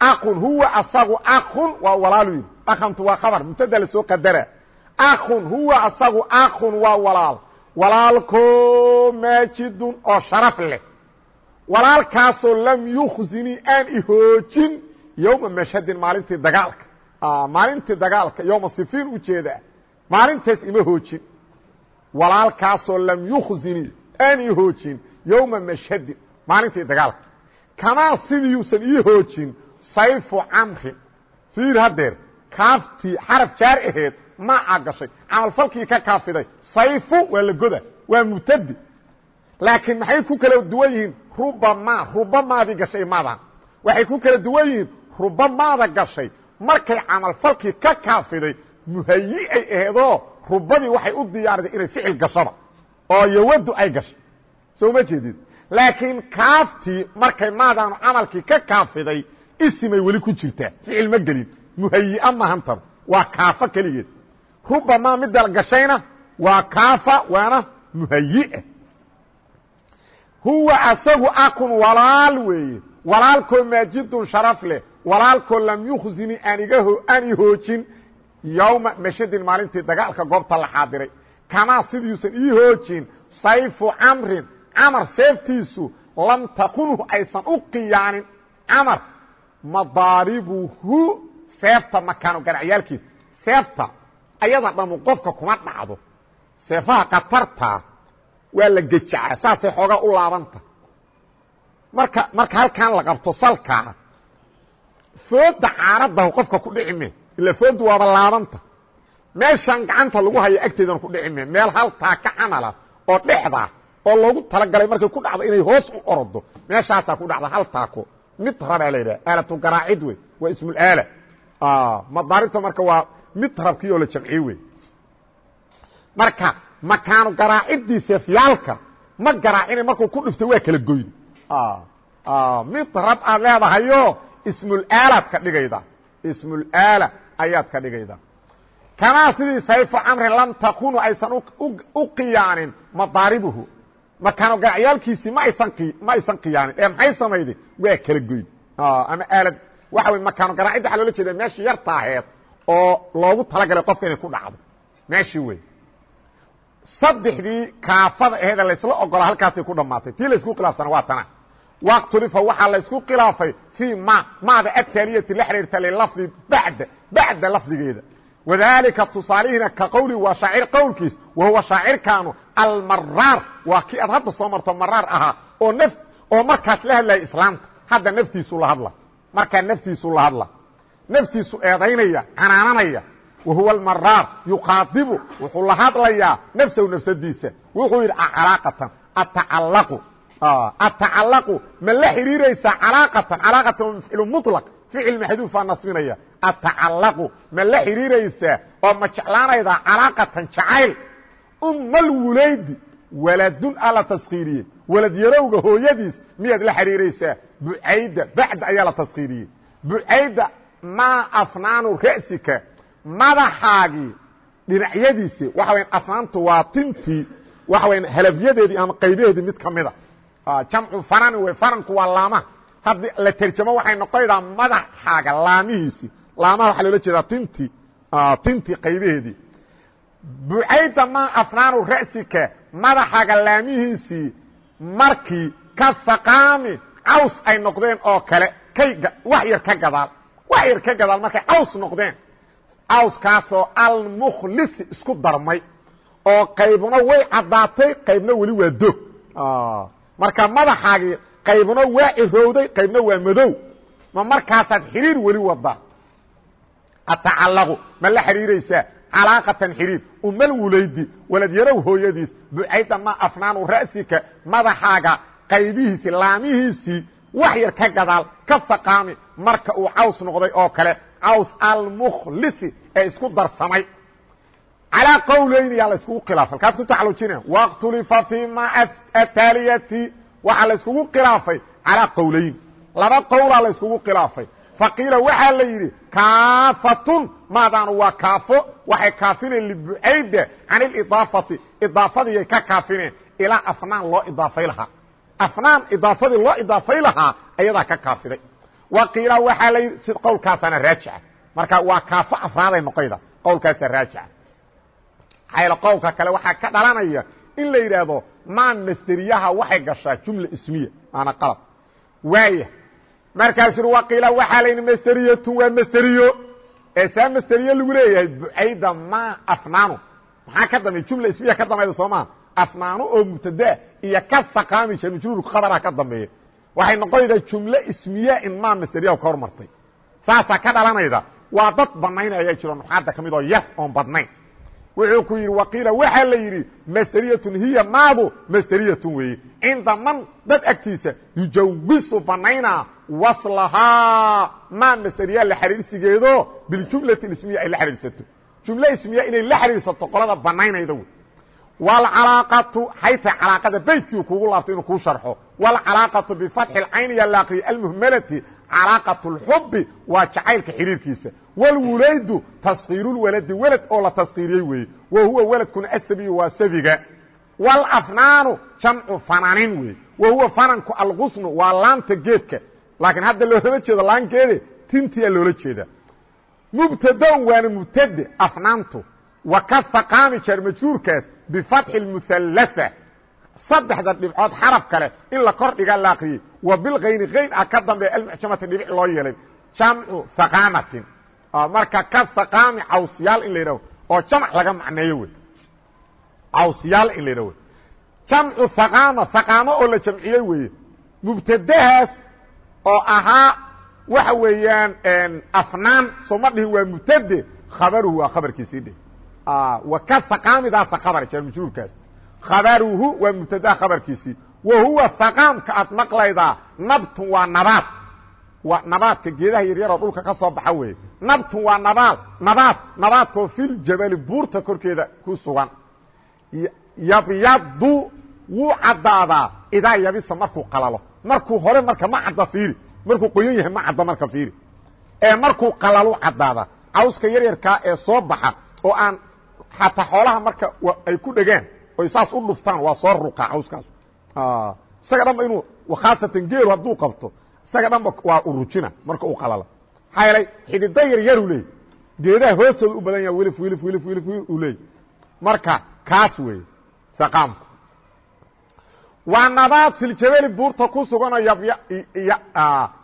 Aqun huwa asagu aqun waa walaalu yidhi aqantu waa khabar mubtada la soo qadara. Aqun huwa asagu aqun waa walaal walaalko maajidun oo sharaf leh. Walaalkaasoo lam yukzini aan ihoojin yowma mashhadin maalintii dagaalka. Maalintii dagaalka yowma sifiin ujeeda maalintaas ima hoojin. Walaalkaasoo lam yukzini aan ihoojin yowma mashhadin maalintii dagaalka. Kamaa sidiiuusan ii hoojin sayfu camrin fiir hadeer kaaftii xaraf jaar aheed maacaa gashay camalfalkii ka kaafiday sayfu waa la goda waa mubtadi laakiin maxay ku kala duwan yihiin? Rubama rubamaadii gashay madan waxay ku kala duwan yihiin? Rubamaada gashay. Markay camalfalkii ka kaafiday muhayi ay aheedoo rubadii waxay u diyaariday inay ficil gashaba. Oo yowadu ay gashay. Soo ma jeedid laakiin kaaftii markay maadaanu camalkii ka kaafiday isimay weli ku jirtaa. Ficil ma gelin. Muhayi'a mahantan waa kaafa keligeed rubamaa midda gashayna waa kaafa waana muhayi'a huwa asagu aqun walaal weeye. Walaalkoo maajidun sharaf leh. Walaalkoo lam yukhzini aan iga aan i hoojin. Yowma mashadin maalintii dagaalka goobta la xaadiray. Kamaa sidiiusan ii hoojin. Sayfu camrin camar seeftiisu lam takunhu aysan u qiyaanin. Camar madaaribuhu seefta makaano garacyaalkiisa seefta ayada dhamu qofka kuma dhacdo. Seefaha katartaa waa la gejacaa saasay xoogaa u laabanta. Marka marka halkan la qabto salkaa fooda caaradahu qofka ku dhici me ila foodu waaba laabanta. Meeshan gacanta lagu hayo agteedana ku dhici me meel haltaa ka camala oo dhexda oo loogu talagalay markay ku dhacdo inay hoos u orodo meeshaasaa ku dhacda hal taako mid rabaa la yidhaha aalatu garaacid wey waa ismulaala madaaribta marka waa mid rabkii oo la jamciye wey marka makaanu garaacidii seefyaalka ma garaacina markuu ku dhifto waa kala goyda mid rab aad leedahayo ismulaalaad ka dhigayda. Ismulaala ayaad ka dhigayda. Kamaa sidii sayfu camrin lam takunu aysan u qiyaanin madaaribuhu. Makaano garacyaalkiisii ma aysan ma aysan qiyaanin. Ee maxay samayday waa kala goyd ama aalad. Waxa wey makaano garaacidda waxaa loola jeeda meeshii yarta aheed oo loogu talagalay qofka inay ku dhacdo. Meeshii wey saddexdii kaafada aheeda laysla ogolaa halkaasay ku dhammaatay. Tii laysku khilaafsana waa tana. Wاktulifa waxaa laysku khilaafay fii ma maada ataaliyati la xiriirta lilafdi bacda bacda lafdigeeda. Wadalika tusaalihina ka qowli waa shaacir qowlkiis wa huwa shaacirkaanu almaraar waa kii aad hadda soo marto maraar ahaa oo oo markaas la hadlaya islaamta hadda naftiisu la hadla. Markaa naftiisu la hadla naftiisu eedaynaya canaananaya wa huwa almaraar yuqaadibu wuxuu la hadlayaa nafsahu nafsadiisa. Wuxuu yidhi acalaaqatan atacallaqu atacallaqu ma la xidhiiraysaa calaaqatan? Calaaqatan waa mafcilu muطlaq ficil maxduufaa nasbinaya. Atacallaqu ma la xidhiiraysaa oo ma jeclaanaydaa calaaqatan jacayl? Umalwulaydi waladun a la taskiiriyey walad yarowga hooyadiis miyaad la xidhiiraysaa bucayda bacd ayaa la taskiiriyey bucayda maa afnaanu ra'sika madaxaagii dhinacyadiisi waxa waya afnaantu waa tintii waxa waya halafyadeedii ama qaybaheedii mid ka mida. Jamcu fanani wey fananku waa laamaha haddii la terjamo waxay noqonaydaa madaxaaga laamihiisi. Laamaha waxaa loola jeedaa tintii tintii qaybaheedii bucayda maa afnaanu ra'sika madaxaaga laamihiisii markii ka saqaami caws ay noqdeen oo kale kay wax yar ka gadaal wax yar ka gadaal markay caws noqdeen. Cawskaasoo almukhlisi isku darmay oo qaybna way caddaatay qaybna weli waa dog marka madaxaagii qaybna waa cirowday qaybna waa madow. Ma markaasaad xiriir weli wada atacallaqu ma la xiriiraysaa? Calaaqatan xiriir. Umal wulaydi walad yarow hooyadiis. Bucayda ma afnaanu ra'sika. Madaxaaga qaybihiisii laamihiisii wax yar ka marka uu caws noqday oo kale caws almukhlisi ee isku darsamay. Calaa qowlayn yaa la iskugu khilaafay. Halkaas ku taxallujina wakhtulifa fii ma ataaliyati waxaa la iskugu khilaafay calaa qowlayn laba qowlaa la iskugu khilaafay. Faqiila waxaa la yidhi kaafatun maadaanu waa kaafo waxay kaafineen libucayda can ilidaafati idaafadiiyay ka kaafineen ilaa afnaan loo idaafay lahaa afnaan idaafadii loo idaafay lahaa ayadaa ka kaafiday. Wa qiila waxaa la yidhi si qowlkaasaana raajica marka waa kaafo afraaday noqoyda qowlkaasa raajica xayl qowlka kale waxaa ka dhalanaya in la yidhaahdo maa masderiyaha waxay gashaa jumla ismiya maana qalab. Waaya markaasuu ui waqiila waxaa la yidhi masderiyatun waa masderiyo. Ee saa masderiyo lagu leeyahay bucayda ma afnaanu. Maxaa ka dambeya jumla ismiya ka dambayda soo maa afnaanu oo mubtadaa iyo ka saqaami jamjruur khabara ka dambeeya waxay noqonaydaa jumlo ismiya in maa masderiyaha ka hormartay. Saasaa ka dhalanayda waa dad banaynaya jiro nuxaadda ka oo yar oon badnayn. Wuxuu ku yidhi waqiila waxaa la yidhi masderiyatun hiya maadu masderiyatun weeye. Cinda man dad agtiisa yujawisu banaynaa waslahaa. Maa masderiya la xiriirsigeedo biljumlati ismiya ay la xiriirsato jumlo ismiya inay la xiriirsato qolada banaynayda wey wlcalaaqatu xayta calaaqada beytkii kugu laabto inuu kuu sharxo wlcalaaqatu bifatxi اlcayni ya laaqriya almuhmalati calaaqaة اlxubi waa jacaylka xiriirkiisa wاlwulaydu taskiirulwaladi welad oo la taskiiriyey weeye wa huwa weladkuna asabiyu waa sabiga wاlafnaanu jamcu fananin weeye wa huwa fananku algusnu waa laanta geedka laakiin hadda loolama jeedo laankeede tintiyaa loola jeedaa mubtadaun waana mubtade afnaantu wa ka haqaami jaar majhuurkaas bifatxi muhalaa saddexda dhibcood xaraf kale in la kor dhigaa la akriyey wa bilkayni kayn ah ka dambeeya almucjamati dhibic loo yeelay jamcu haqaamatin marka ka haqaami cawsyaal in la yidhaho oo jamc laga macneeyo wey cawsyaal in la yidhaho jamcu haqaama haqaamo oo la jamciyey weeye mubtadahaas oo ahaa waxa weeyaan afnaan soo ma dhihin waa mubtade khabaruhu waa khabarkiisii dheh wa ka haqaamidaasa khabar jar majruurkaas khabaruhu waa mubtadaha khabarkiisii wa huwa haqaamka aad maqlaydaa nabtun waa nabaad waa nabaadka geedaha yaryaroo dhulka ka soo baxa weeye nabtun waa nabaad nabaad nabaadkoo filjabali buurta korkeeda ku sugan yabyadu wuu caddaadaa idaa yabisa markuu qalalo markuu hore marka ma cadda fiiri markuu qoyan yahay ma cadda marka fiiri ee markuu qalalu caddaada cawska yaryarkaa ee soo aan xataa xoolaha marka ay ku dhegaan oy saas u dhuftaan waa soo ruqaa cawskaas. Isaga dhanba inuu khaasatan geelu hadduu qabto isaga dhanba waa urujina marka uu qalalo maxaa yeelay xidida yaryaru leey geedaha hoostooda u badan yaha wilif wilif wilif wilif uu leey marka kaas weeye saqaamku waa nabaad filjabeli buurta ku suganoo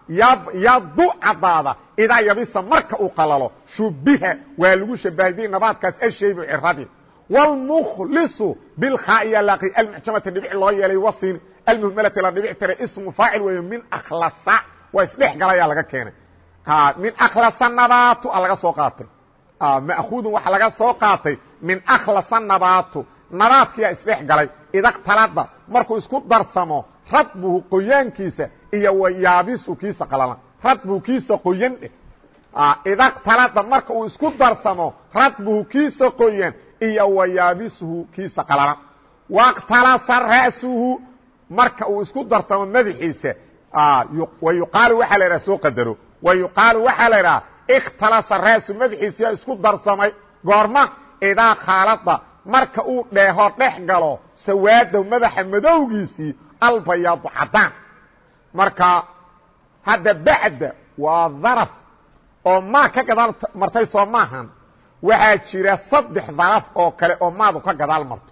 yadu caddaada idaa yabisa marka uu qalalo. Shubiha waa lagu shabahay bi nabaadkaas ashaybu ciradii wاlmkhliصu bilkhaa'iya laaqi almucjamata dhibic loo yeelay wasin almuhmalati la dhibic tiray ismu faacil weeye min akhlasa waa isdhex galayaa laga keenay. Min akhlasa nabaatu a laga soo qaatay. Ma'khuudun waxaa laga soo qaatay min akhlasa nabaatu. Nabaadkiyaa isdhex galay idaktalada markuu isku darsamo radbuhu qoyaankiisa iyo wayaabisu kiisa qalalan radbuhu kiisa qoyan dheh idaktalada marka uu isku darsamo radbuhu kiisa qoyan iyo wayaabisuhu kiisa qalalan wakhtalasa ra'suhu marka uu isku darsamo madaxiisa. Wayuqaalu waxaa la idhaha soo qadaro. Wayuqaalu waxaa la idhaha ikhtalasa ra'su madaxiisiyaa isku darsamay. Goorma idaa khaalada marka uu dheeho dhex galo sawaadow madaxa madowgiisii albayaadu caddaan marka hadda bacda waa daraf oo maa ka gadaal martay soo maahan. Waxaa jira saddex daraf oo kale oo maadu ka gadaal marto.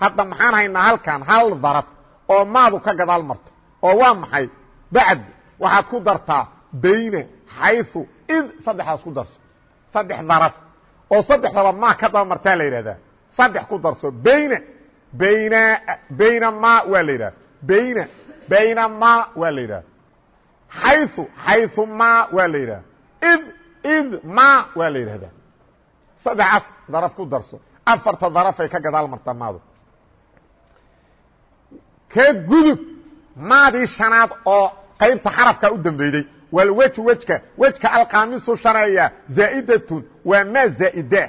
Hadda maxaan haynaa halkan hal daraf oo maadu ka gadaal marto oo waa maxay? Bacd. Waxaad ku dartaa bayne xayu id saddexdaas ku darso. Saddex daraf. Oo saddexdaba maa ka daba martaa la yidhahdaa saddex ku darso bayne. Bayna bayna ma waa la yidhaha bayna bayna ma waa la yidhaha xayu xayu ma waa la yidhaha id id ma waa la yidhahdaa saddexaas daraf ku darso afarta darafay ka gadaal martaa maadu ka gudub maadii shanaad oo qaybta xarafka u dambeyday walwejhu wejka wejka alkaamisu shareeya zaa'idatun waa maa zaa'ida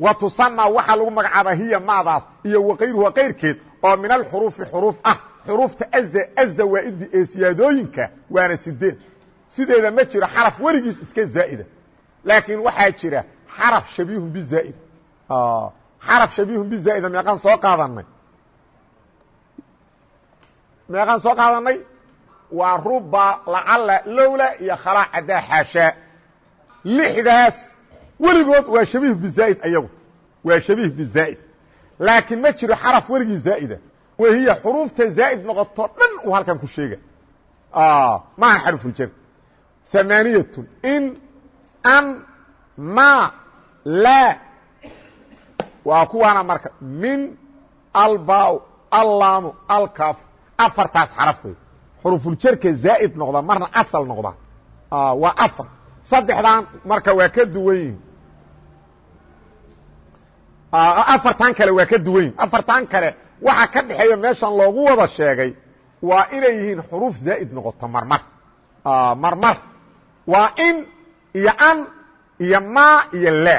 wa tusamaa waxaa lagu magacaabaa hiya maadaas iyo wakayruha kayrkeed oo min alxuruufi xuruuf ah xuruufta aza azawaa'idi ee siyaadooyinka waana sideed sideeda ma jiro xaraf weligiis iska zaa'ida. Laakiin waxaa jira xaraf shabiihun bizaa'id xaraf shabiihun bizaa'ida meeqaan soo qaadanay meeqaan soo qaadanay waa ruba lacala lowla iyo khalaa caddaa xaashaa lixdaas weligood waa shabiih bizaa'id ayagu. Waa shabiih bizaa'id laakiin ma jiro xaraf weligii zaa'ida wahiya xuruufta zaa'id noqoto dhan uu halkan ku sheega. Maaha xarفuljar ثamaaniyatun in an ma la. Waa kuwaana marka min alba allaamu alkaf afartaas xaraf wey xurufuljarka zaa'id noqda marna asal noqda. Waa afar saddexdan marka waa ka duwan yihiin afartan kale waa ka duwan yihiin afartan kale waxa ka dhexeeya meeshan loogu wada sheegay waa inay yihiin xuruuf zaa'id noqoto marmar. Marmar. Waa in iyo an iyo ma iyo la.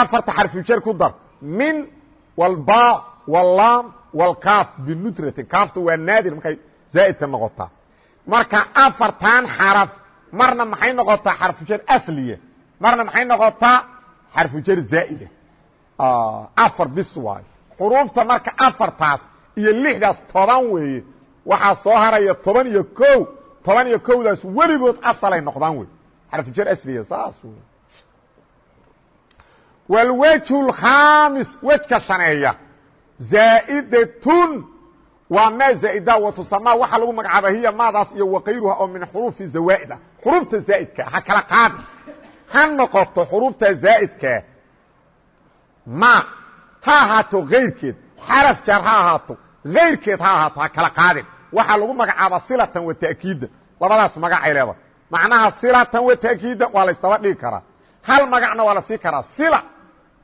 Afarta xarfujar ku dar. Min walba walaam walkaaf binutratin kaafta waa naadir markay zaa'idka noqotaa marka afartan xaraf marna maxay noqotaa xarfujar asliya? Marna maxay noqotaa xarfujar zaa'ida afar bis waayo xuruufta marka afartaas iyo lixdaas toban weeye waxaa soo haraya toban iyo ko toban iyo kowdaas weligood asalay noqdaan wey xarfujar asliya saas wey wاlwجه الkhaamis wejka shaneeya zaa'idatun waa maa zaa'ida watusama waxaa lagu magacaaba hiya maadaas iyo wakayruha oo min xuruufi zawaa'id ah xurufta zaa'idka ha kala qaadi ha noqoto xurufta zaa'idka ma ha ahaato kayrkeed xaraf jaar ha ahaato kayrkeed ha ahaato ha kala qaadin. Waxaa lagu magacaabaa silatan wa ta'kiida labadaas magacay leedahay. Macnaha silatan wa ta'kiida waa la ysdaba dhigi karaa. Hal magacna waa la sii karaa. Sila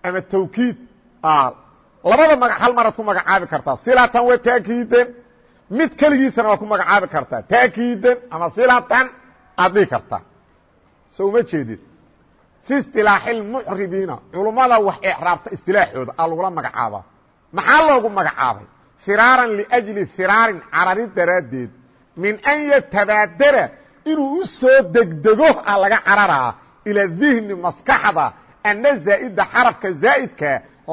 ama tawkiid labada magac hal maraad ku magacaabi kartaa. Silatan wa ta'kiidan mid keligiisana waa ku magacaabi kartaa. Ta'kiidan ama silatan aad dhigi kartaa. So uma jeedid fi istilaaxi lmucribiina culummada wax ecraabta istilaaxooda aa lagula magacaabaa. Maxaa loogu magacaabay? Firaaran liajli firaarin carari daraaddeed. Min an yatabaadara inuu u soo degdego a laga cararaa ila dihni maskaxda ana zaa'ida xarafka zaa'idka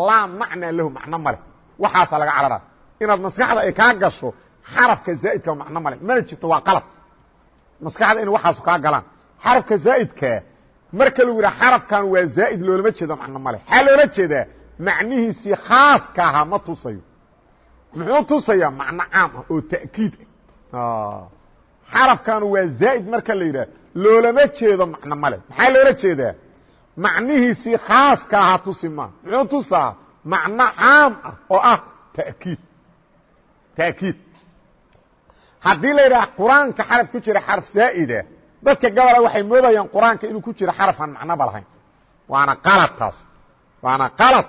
laa macnaa lahu macno male waxaasaa laga carara inaad maskaxda ay kaa gasho xarafka zaa'idka macno male mana jirto waa qalab maskaxda in waxaasu kaa galaan. Xarafka zaa'idka marka lagu yidhaha xarafkan waa zaa'id loolama jeedo macno male xaa loola jeedaa? Macnihiisii khaaska ahaa ma tusayo. Muxuu tusayaa macno caam ah oo ta'kiid ah. Xarafkan waa zaa'id marka la yidhaha loolama jeedo macno male maxaa loola jeedaa? Macnihiisii khaaska ahaa tusi ma. Muxuu tusaa? Macno caam ah oo ah ta'kiid. Ta'kiid. Haddii la yidhaha qur'aanka xaraf ku jira xaraf zaa'ida dadka gabola waxay moodayaan qur'aanka inuu ku jiro xarafaan macnoba lahayn. Waana qalad taas. Waana qalad.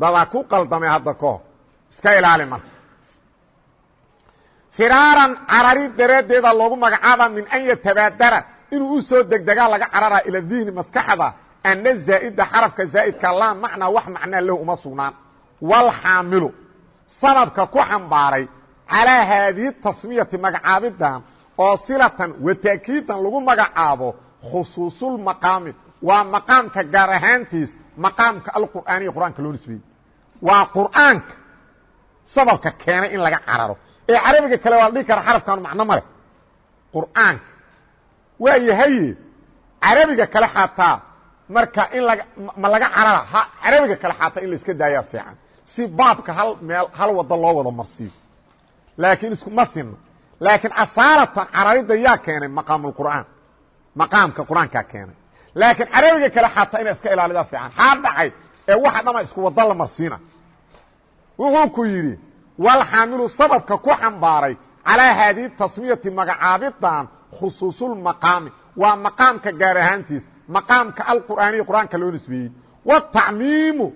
Dadaa ku qaldamay hadda kahor iska ilaali marka. Firaaran carari daraaddeeda loogu magacaaba min an yatabaadara. Inuu u degdegaa laga cararaa ila dihni maskaxda. Ana zaa'ida xarafka zaa'idka laa macnaa wax macnaa lahu uma sugnaan. Walxaamilu sanadka ku xambaaray calaa haadihi tasmiyati magacaabidan oo silatan wa taakiidan lagu magacaabo khusuusulmaqaami waa maqaamka gaar ahaantiis maqaamka alqur'aaniya qur'aanka loo nisbeeyey. Waa qur'aanka sababka keenay in laga cararo. Ee carabiga kale waa dhihi kara xarafkan macno male qur'aanka. Waa yahaye carabiga kale xataa marka in laga ma laga carara carabiga kale xataa in la iska daayaa fiican. Si baabka hal meel hal wado loo wada marsiiyo laakiin iskuma sinno laakiin asaalatan cararida yaa keenay maqaamulqur'aan maqaamka qur'aankaa keenay. Laakiin carabiga kale xataa inaa iska ilaalidaa fiican. Xaa dhacay ee waxa dhama isku wada la marsiina wuxuu ku yidhi walxaamilu sababka ku xambaaray calaa haadihi tasmiyati magacaabidan khusuusulmaqaami waa maqaamka gaar ahaantiis maqaamka alqur'aaniya qur'aanka loo nisbeeyey. Watacmiimu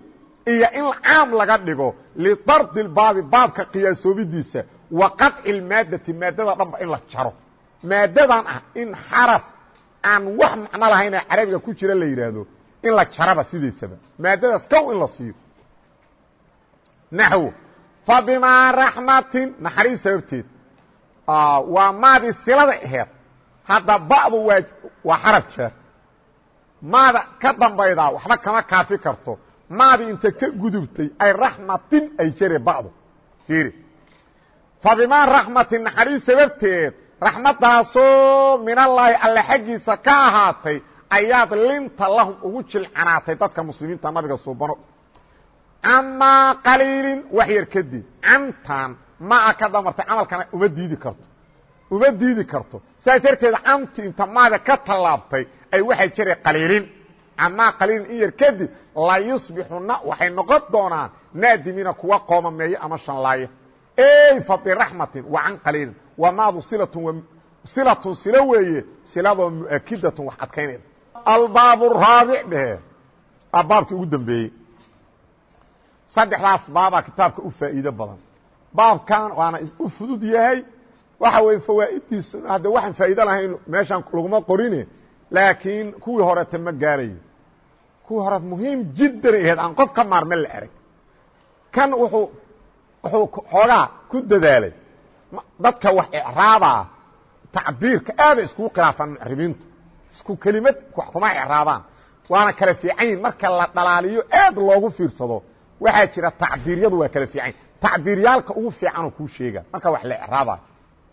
iyo in caam laga dhigo lidardi lbaabi baabka qiyaasoobidiisa wa qaطci lmaadati maadada dhanba in la jaro. Maadadan ah in xaraf aan wax macno lahaynee carabiga ku jira la yidhaahdo in la jaraba sidiisaba maadadaas kow in la siiyo. Naxwo. Fabimaa raxmatin naxariis sababteed. Waa maadii silada aheed. Hadda ba'du waa waa xaraf jeer. Maada ka dambaydaa waxba kama kaafi karto. Maadii inta ka gudubtay ay raxmatin ay jare ba'du fabimaa raxmatin naxariis sababteed raxmaddaasoo minallaahi alle xaggiisa ka ahaatay ayaad linta lahum ugu jilcanaatay dadka muslimiinta nabiga suubano. Amaa qaliilin wax yar kadib cantan maa ka damartay camalkana uma diidi karto. Uma diidi karto. Saas darteed canti inta maada ka tallaabtay ay waxay jiray qaliilin. Amaa qaliilin in yar kadib la yusbixuna waxay noqon doonaan naadimiina kuwa qoomameeyo ama shanlaayo ey fa biraxmatin wa can qaliilin wa maadu silatun silatun silo weeye siladoo mu'akidatun wax adkaynayda albaab raabic dhehe baabkii ugu dambeeyey. Saddexdaas baabaa kitaabka u faa'iido badan. Baabkan waana u fudud yahay. Waxa weye fawaaiddiisa hadde waxaan faa'iido lahayn meeshaan laguma qorine laakiin kuwii horeta ma gaarayo kuwii hore muhiim jiddan ahayd aan qof ka maarme la erag kan wuxuu wuxuu xoogaa ku dadaalay. Dadka wax icraabaa tacbiirka aaday iskugu khilaafaan mucribiintu isku kelimad wax kuma icraabaan waana kala fiican yihiin marka la dhalaaliyo aad loogu fiirsado. Waxaa jira tacbiiryadu waa kala fiican tacbiiryaalka ugu fiicanoo kuu sheega. Marka wax la icraaba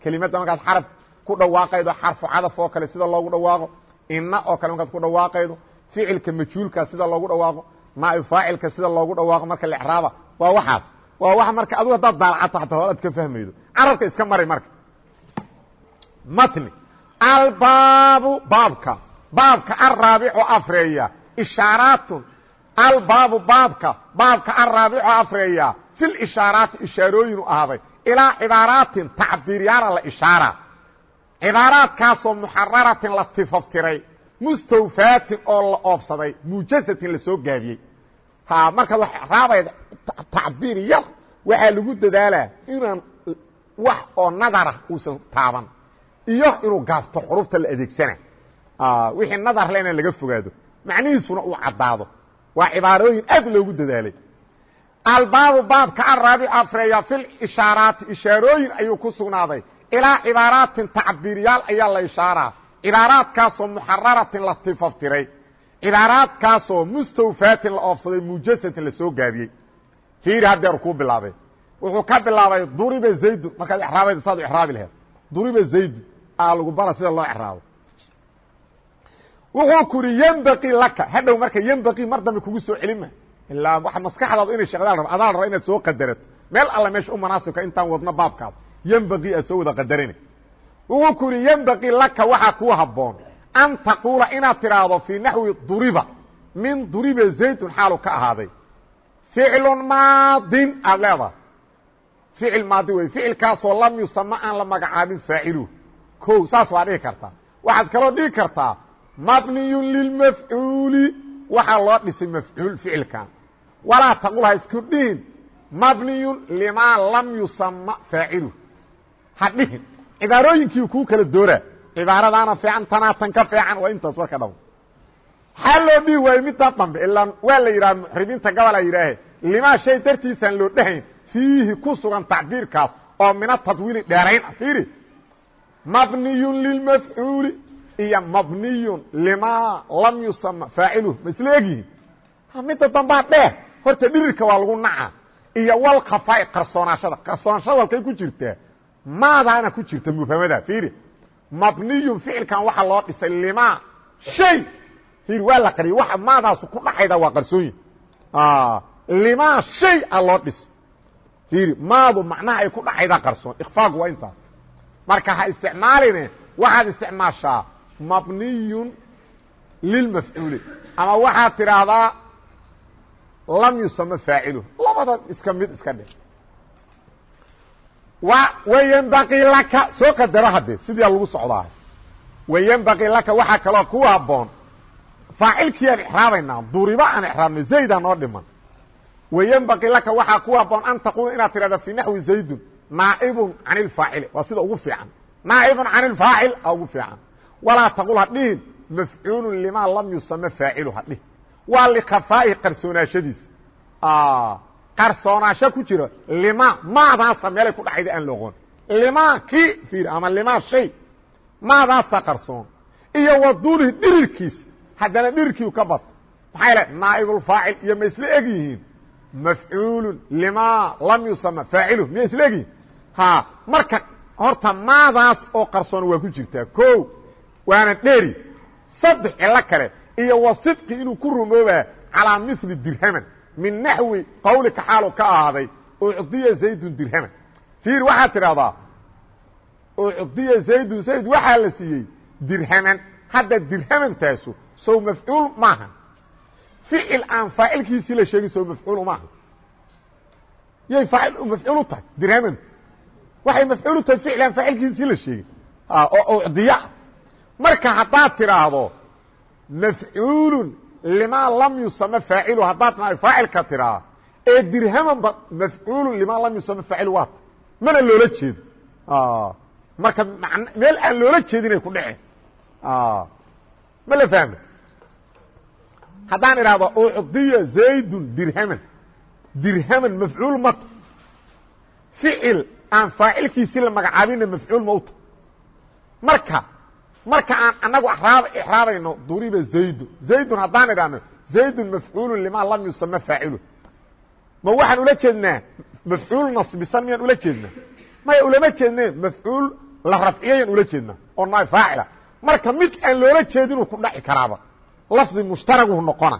kelimadda markaad xaraf ku dhawaaqaydo xarfu cadaf oo kale sida loogu dhawaaqo. Ina oo kale markaad ku dhawaaqaydo. Ficilka majhuulka sida loogu dhawaaqo. Naa'ib faacilka sida loogu dhawaaqo. Marka la icraaba waa waxaas waa wax marka adigu haddaad daalacadto xataa hor ad ka fahmaydo. Carabka iska mari marka. Matni. Albaabu baabka. Baabka araabicu afreeya. Ishaaraatun. Albaabu baabka. Baabka araabicu afreeya. Fi lishaaraati ishaarooyinu ahaaday. Ilaa cibaaraatin tacbiiryaala la ishaara. Cibaaraadkaasoo muxararatin la tifaftiray. Mustawfaatin oo la oobsaday. Muujasatin la soo gaabiyey wax raabayda tacbiir yar waxaa lagu dadaalaa inaan wax oo nadarah uusan taaban iyo inuu gaabto xurufta la adeegsana wixii nadar le laga fogaado macnihiisuna uu caddaado. Waa cibaarooyin aad loogu dadaalay. Albaabu baabka araabic afreeya fi lishaaraati ishaarooyin ayuu ku sugnaaday. Ilaa cibaaraatin tacbiiryaal ayaa la ishaaraa cibaaraadkaasoo muxararatin la tifaftiray cibaaraadkaasoo mustawfaatin la oofsaday muujasatin la soo gaabiyey fiiri haddeer kuu bilaabay. Wuxuu ka bilaabay duriba zaydu markaad exraabayda saad exraabi laheed duriba zaydu aa lagu bara sida loo exraabo wuxuu ku yidhi ynbaqii laka. Hadhow marka ynbaqii mar dambe kugu soo celima ilaa waa maskaxdaadu inay shaqdaan rab adaa raba inaad soo qadarato. Meel alle meesha u manaasibka intaan wadno baabkaas ynbaqii aad soo wada qadarina wuxuu ku yidhi ynbaqii laka waxaa kuu habboon an taquula inaad tidhaahdo fii naxwi duriba min duriba zaydun xaalu ka ahaaday ficlu maadin aad leedahay ficil maadi wey ficilkaasoo lam yusama aan la magacaabin faaciluh ko saas waa dhihi kartaa waxaad kaloo dhihi kartaa mabniyu lilmafcuuli waxaa loo dhisay mafcuul ficilkan walaa taqul ha isku dhihin mabniyun limaa lam yusama faaciluh ha dhihin cibaarooyinkii kuu kala dooraa cibaaradaana fiican tanaa tan ka fiican waa intaas warka dhabo xaa loo dhihi waayo middaa dambe ilaa waa la yidhaha muxribiinta gabola yidhaahe limaa shay dartiisaan loo dhahayn fiihi ku sugan tacbiirkaas oo mina tadwiili dheerayn ah fiiri. Mabniyun lilmafcuuli iyo mabniyun limaa lam yusama faaciluh ma isla egyihin midda dambaa dheer horta dhirirka waa lagu naca. Iyo walkhafaai qarsoonaashada qarsoonaashada halkay ku jirtaa maadaana ku jirta mufhamada fiiri mabniyun ficilkan waxaa loo dhisay limaa shay! Fiiri waa la qariyay waxa maadaasu ku dhacayda waa qarsooyin limaa shay a loo dhisay fiiri maadu macnaha ay ku dhacayda qarsoon. Ikfaagu waa intaas marka ha isticmaaline waxaad isticmaashaa mabniyun lilmafcuuli ama waxaad tidhaahdaa lam yusama faaciluh labadan iska mid iska dhe waynbaqii laka. Soo qadaro hadde sidia lagu socdaa. Waynbaqii laka waxaa kaloo ku haboon faacilkii aan exraabaynaa duriba aan exraabnay zayda noo dhiman. Waynbaqii laka waxaa ku haboon an taquula inaad tirahda fi naxwi zaydun naaibun can ilfaacili waa sida ugu fiican. Naaibun can ilfaacil a ugu fiican. Walaa taqul hadhihin mafcuulun limaa lam yusama faacilu hadhihin waa likafaa'ihi qarsoonaashadiisa qarsoonaasho ku jira lima maadaasa meelay ku dhacayda aan loqon lima ki ir ama lima shay maadaasa qarsoon. Iyo waduulihi dhirirkiisa haddana dhirirkiiu ka bad. Maxaa yale naaibulfaacil iyo ma isla eg yihiin. Mafcuulun lima lam yusama faaciluh miya isla egyihiin ha marka horta maadaas oo qarsoon waa ku jirtaa ko waana dheri saddex cilo kale iyo wasidqi inuu ku rumoobaa calaa mili dirhaman min naxwi qawlika xaalu ka ahaaday ucdiya zaydun dirhaman fiir waxaad tidhahdaa ucdiya zaydun zayd waxaa la siiyey dirhaman. Hadda dirhamantaasu sow mafcuul maaha ficil aan faacilkiisii la sheegin sow mafcuul maaha yay mafcuul u tahay dirhamantu waxay mafcuul u tahay ficil aan faacilkiisii la sheegin. Oo ucdiya. Marka haddaad tidhaahdo mafcuulun limaa lam yusama faacilu haddaad nahay faacilka tiraa ee dirhamanba mafcuulun limaa lam yusama faacilu waata mana loola jeedo marka meel aan loola jeedinay ku dhece ma la fahma haddaan idhahdo ucdiya zaydun dirhaman. Dirhaman mafcuul mata ficil aan faacilkiisii la magacaabina mafcuul mauta marka marka aan anagu exraabayno duriba zaydu. Zaydun haddaan idhahno zaydun mafcuulu limaa lam yusama faacilu. Ma waxaan ula jeednaa mafcuul nasbisan miyaan ula jeednaa? Maya ulama jeedne mafcuul la rafciyayaan ula jeedna oo naab faacila. Marka mid aan loola jeedinuu ku dhaci karaaba lafdi mushtaraguhu noqona.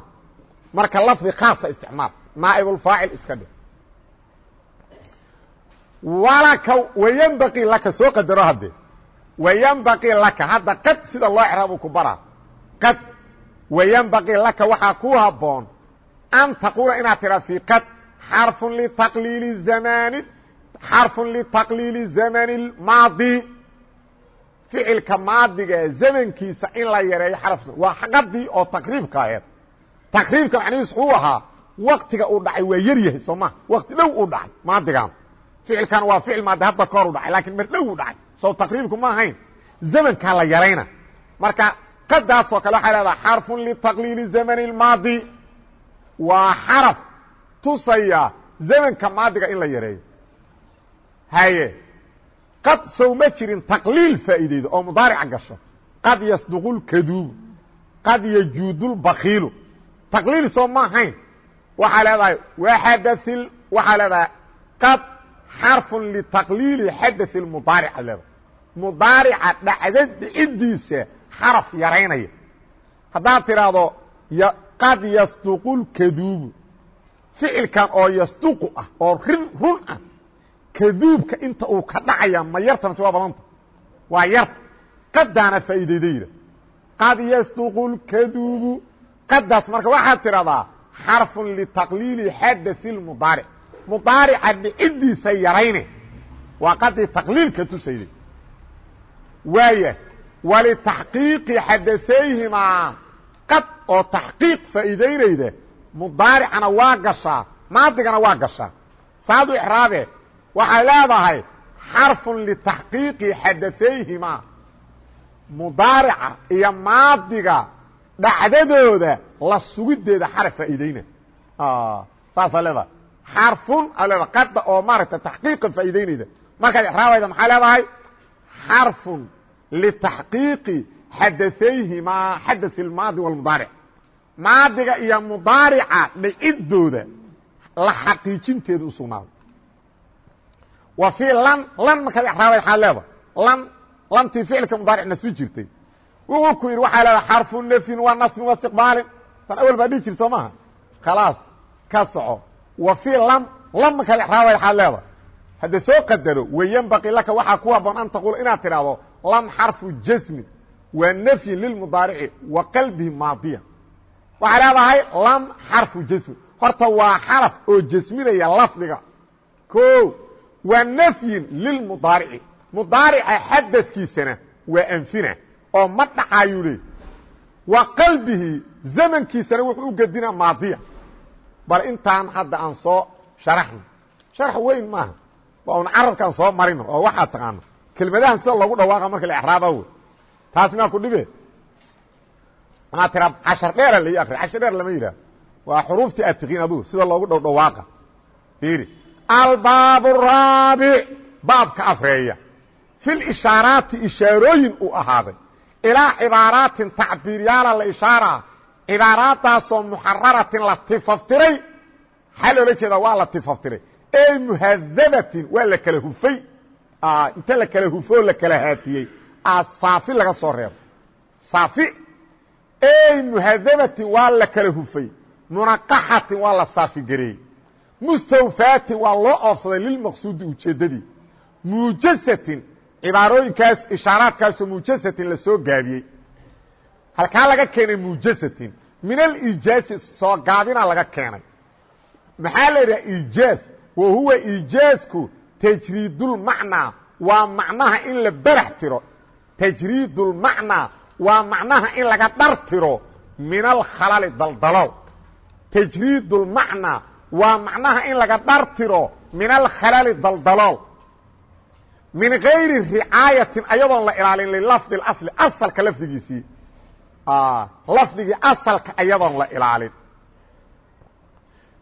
Marka lafdi khaasa isticmaal naaibulfaacil iska dhig. Walaka wayanbaqii laka soo qadaro hadde wayanbaqii laka. Hadda qad sida loo exraabu ku baraa. Qad. Wayanbaqii laka waxaa ku haboon an taquula inaad tidhaa fii qad. Xarفu litaqliili zamani xarفu litaqliili zamani maadi ficilka maadiga zamankiisa in la yareeyo xarf waa qadii oo taqriibka aheed taqriibka macnihiis uu ahaa waktiga uu dhacay waa yar yahay soo ma wakti dhow uu dhacay maadigan. Ficilkan waa ficil maadi hadda ka hor u dhacay laakiin mar dhow u dhacay soo taqriibku ma ahayn. Zamankaa la yarayna. Marka qadaasoo kale waxay leedaha xarفu litaqliili zamani اmaadi waa xaraf tusaya zamanka maadiga in la yareeyo. Haye qad sow ma jirin taqliil faa'iideydo oo mudaarica gasho. Qad yasduqu lkaduubu qad yajuudu lbakiilu taqliil soo ma ahayn. Waxaa leedahay waxadail waxaa leedahay qad xarfun litaqliili xadaث mudaaric ad leedahay mudaarica dhacda dhicidiisa xaraf yaraynaya haddaad tidhaahdo qad yasduqu lkaduubu ficilkan oo yasduqu ah oo rin run ah kaduubka inta uu ka dhacaya ma yarta mase waa badanta waa yarta qadaana faa'iidaydayda qad yasduqu lkaduubu qadaas marka waxaad tidhahdaa xarfun litaqliili xadaثi اmudaaric mudaarica dhicidiisa yarayne. Waa qadii taqliilka tusayday waaya walitaxqiiqi xadaثayhimaa qad oo taxqiiq faa'iidaynayda mudaaricana waa gashaa maadigana waa gashaa. Saadu ixraabe waxay leedahay xarfun litaxqiiqi xadaثayhimaa mudaarica iyo maadiga dhacdadooda la sugideeda xaraf faa'iideyna saasaa leedahay xarfun a leedahay qada oo maaragta taxqiiqa faa'iideynayda markaad ixraabayda maxaa leedahay xarfun litaxqiiqi xadaثayhimaa xadaث اlmaadi wاlmudaaric maadiga iyo mudaarica dhicidooda la xaqiijinteeda u sugnaaday wa fii lan lan markaad exraabay waxaa leeda lan lantii ficilka mudaaric nasbi jirtay wuxuu ku yidhi waxaa leeda xarfu nafyin wa nasbin wa istiqbaalin tan awel baa dhihi jirta soo maaha khalaas ka soco wa fii lan lan markaad exraabay waxaad leeda hadde soo qadaro wayanbaqii laka waxaa ku haboon an taquula inaad tidhaahdo lam xarfu jasmin waa nafyin lilmudaarici wa qalbihi maadiya. Waxaa leedahay lam horta waa xaraf oo jasminaya lafdiga. O waa nafyin lilmudaarici mudaarica xadadkiisana waa anfina oo ma dhacayuu wa qalbihi zamankiisana wuxuu u maadiya bal intaan hadda aan soo sharaxno. Sharax weyn maaha. Waa un carabkaan soo marino oo waxaa taqaana kelmadahan sida loogu dhawaaqa marka la exraaba wey taas miyaa ku dhibe. Maa tira cashar dheera la akri cashar dheer lama yidhaah waa xuruuftii aad tiqiin adugu sida loogu dhow dhawaaqa. Fiiri. Albaab الraabic baabka afreeya. Fi lishaaraati ishaarooyin uu ahaaday. Ilaa cibaaraatin tacbiiryaala la ishaara cibaaraadaasoo muxararatin la tifaftiray. Maxaa loola jeedaa? Waa la tifaftiray. Ey muhadabatin waa la kala hufay. Inta la kala hufoo la kala haatiyey saafi laga soo reebo. Saafi. Ey muhadabatin waa la kala hufay. Munaqaxatin waa la saafigareeyey mustawfaatin waa loo oofsaday lilmaqsuudi ujeeddadii. Muujasatin cibaarooyinkaas ishaaraadkaasoo muujasatin la soo gaabiyey halkaa laga keenay muujasatin min alijaasi soo gaabina laga keenay. Maxaa la yidhaha ijaaz? Wa huwa ijaazku tajriidulmacnaa waa macnaha in la barax tiro. Tajriidulmacnaa waa macnaha in laga dhar tiro. Min alkhalali daldalool tajriidulmacnaa waa macnaha in laga dhar tiro. Min alkhalali daldalool min gayri ricaayatin ayadoon la ilaalin lilafdi اasli asalka lafdigiisii lafdigii asalka ayadoon la ilaalin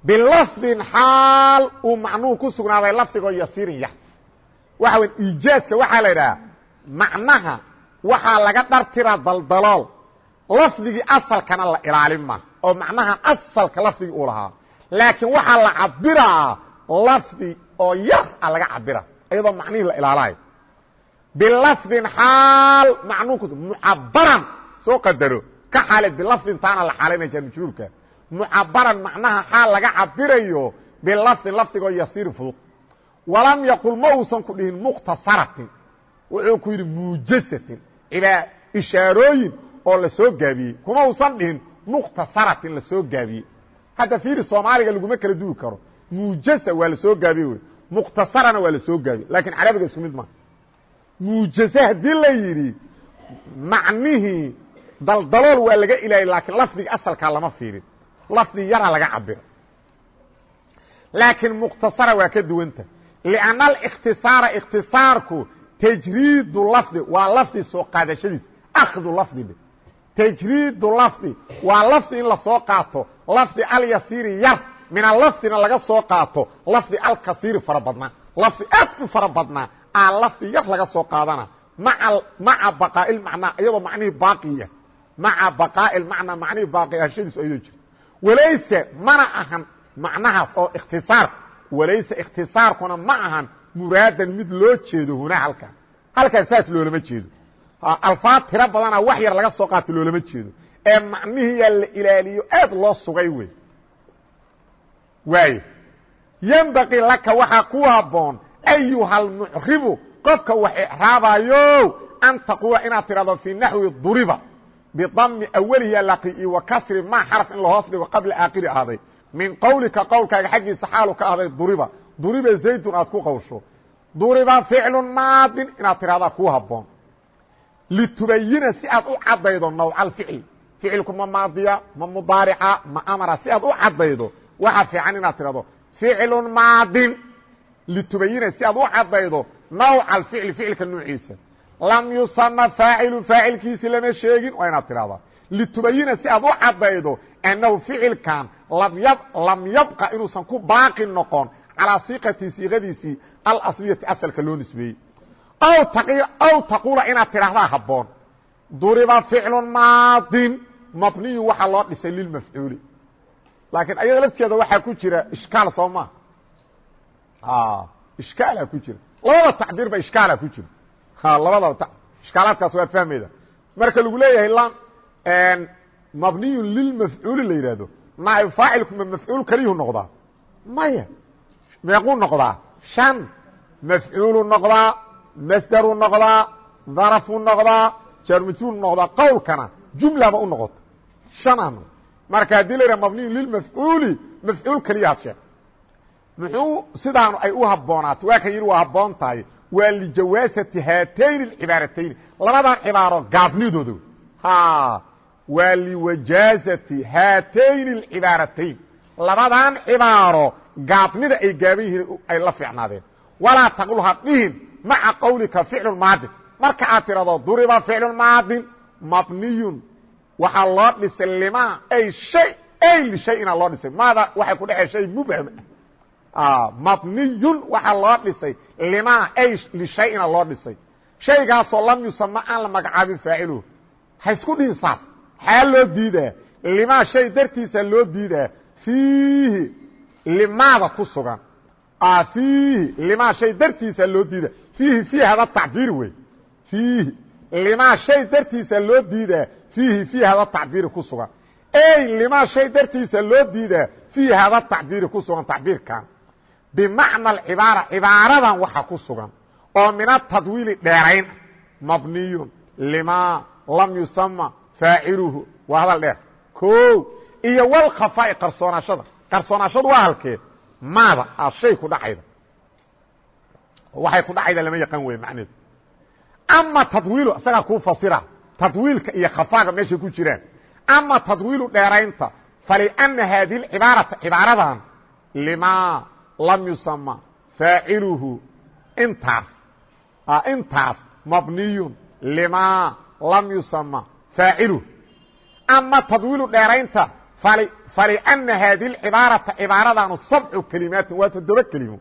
bilafdin xaal uu macnuhu ku sugnaaday lafdigoo yasiirin yah waxa w iijaazka waxaa la idhaha macnaha waxaa laga dhar tira daldalool lafdigii asalkana la ilaalin ma oo macnaha asalka lafdigii uu lahaa laakiin waxaa la cabiraa lafdi oo yar a laga cabira iyadoo macnihii la ilaalayo bilafdin xaal macnuunku mucabaran soo qadaro ka xaale bilafdin taana la xaalayna jaarmajruurka mucabaran macnaha xaal laga cabirayo bilafdin lafdigoo yasiiri fudud. Walam yaqul ma uusan ku dhihin mukhtasaratin. Wuxuu ku yidhi muujasatin ishaarooyin oo la soo gaabiyey. Kuma uusan dhihin mukhtasaratin la soo gaabiyey. Hadda fiiri soomaaliga laguma kala duwi karo. Muujasa waa la soo gaabiye wey. Mukhtasarana waa la soo gaabiye lakiin carabiga isku mid maa muujase haddii la yidhi macnihii daldalool waa laga ilaayay laakiin lafdiga asalkaa lama fiirin. Lafdi yaraa laga cabira laakiin mukhtasara waa ka duwanta. Lianna alikhtisaara ikhtisaarku tajriidu lafdi waa lafdi soo qaadashadiis. Akhdu lafdi dhe tajriidu lafdi waa lafdi in la soo qaato. Lafdi alyasiiri yar mina lafdina laga soo qaato. Lafdi alkasiiri fara badnaa. Lafdi aad u fara badnaa aa lafdi yar laga soo qaadana. Maca baqaa'i macnaa iyadoo macnihii baaqiya maca baqaa'i macnaa macnihii baaqi ahashadiisu ayadoo jirto walayse mana ahan macnahaas oo ikhtisaar. Walayse ikhtisaarkuna ma ahan muraadan mid loo jeedo hunaa halkan halkan saas loolama jeedo. Alfaad tiro badana wax yar laga soo qaato loolama jeedo. Ee macnihiyaa la ilaaliyo aad loo sugay wey. Waayo yenbaqii laka waxaa ku haboon ayuhalmucribu qofka wax icraabayo an taquula inaad tidhahdo fii naxwi duriba bidami awalihi laqi wa kasri ma xaraf in lahoos dhigo qabla aakhiri ahaaday min qawlika qowlkaaga xaggiisa xaalu ka ahday duriba duriba zaydun aad ku qawsho duriba ficlu maadin inaad tidhahdaa kuu haboon litubayina si aad u caddaydo nawca alficli ficilku ma maadiya ma mudaarica ma amara si aad u caddaydo waxa fiican inaad tidhahdo ficlu maadin litubayina si aad u caddaydo nawca alficli ficilka nuuciisa lam yusama faacilu faacilkiisi lama sheegin. Waa inaad tidhahdaa litubayina si aad u caddaydo annahu ficilkan lam yabqa inuusan ku baaqi noqon calaa siiqati siiqadiisii alasliyati asalka loo nisbeeyey. Aw taquula inaad tidhaahdaa habboon. Duriba ficlu maadin. Mabniyu waxaa loo dhisay lilmafcuuli laakiin ayada lafteeda waxaa ku jira ishkaal soo maa ishkaala ku jira. Labada tacbiirba ishkaala ku jira labada ishkaalaadkaas waad fahmayda marka lagu leeyahay mabniyu lilmafcuuli la yidhaahdo naab faacilku ma mafcuul keliyuu noqdaa? Maya. Meequu noqdaa? Shan. Mafcuulu noqdaa masdaru noqdaa darafu noqdaa jaarmajruur noqdaa qowlkana jumlaba u noqota. Shana marka haddii la yidhaha mabniyu lilmafcuuli mafcuul keliyaad sheeg muxuu sidaanu ay u haboonaatay waa kan yidhi waa habboon tahay waa lijawaasati haatayni اcibaaratayn labadan cibaaro gaabnidooda waa liwajaazati haatayni اcibaaratayn labadan cibaaro gaabnida ay gaaban yihiin ay la fiicnaadeen. Walaa taqul ha dhihin maca qawlika ficlu marka aad tirahdo duriba ficlu mabniyun. Waxaa loo dhisay lima ay ay lishayina loo dhisay maada waxay ku dhexee shay mubham mabniyun waxaa loo dhisay. Lima ay lishayina loo dhisay. Shaygaasoo lam yusama aan la magacaabin faaciluhu ha isku dhihin saas. Xaa loo diidaa. Limaa shay dartiisa loo diidaa. Fiihi limaada ku sugan. Fiihi limaa shay dartiisa loo diida fiihi fiihi hada tacbiir wey. Fiihi limaa shay dartiisa loo diidaa. Fiihi fiihi hada tacbiiri ku sugan. Ey limaa shay dartiisa loo diidaa. Fiihi hada tacbiiri ku sugan tacbiirkan bimacna alcibaara cibaaradan waxa ku sugan. Oo min atadwiili dheerayn mabniyun limaa lam yusama faaciluhu waa hadal dheer. O iyo walkhafaa'i qarsoonaashada qarsoonaashadu waa halkee maada a shay ku dhacayda. Waxay ku dhacayda lama yaqaan wey macneedu ama tadwiilu isagaa kuu fasira tadwiilka iyo khafaaga meeshay ku jiraan. Ama tadwiilu dheeraynta falina haadihi اcibaarata cibaaradan limaa lam yusama faaciluhu intaas intaas mabniyun limaa lam yusama faaciluhu ama tadwiilu dheeraynta falina haadihi اcibaarata cibaaradanu sabcu kelimaatin waa toddoba kelimo.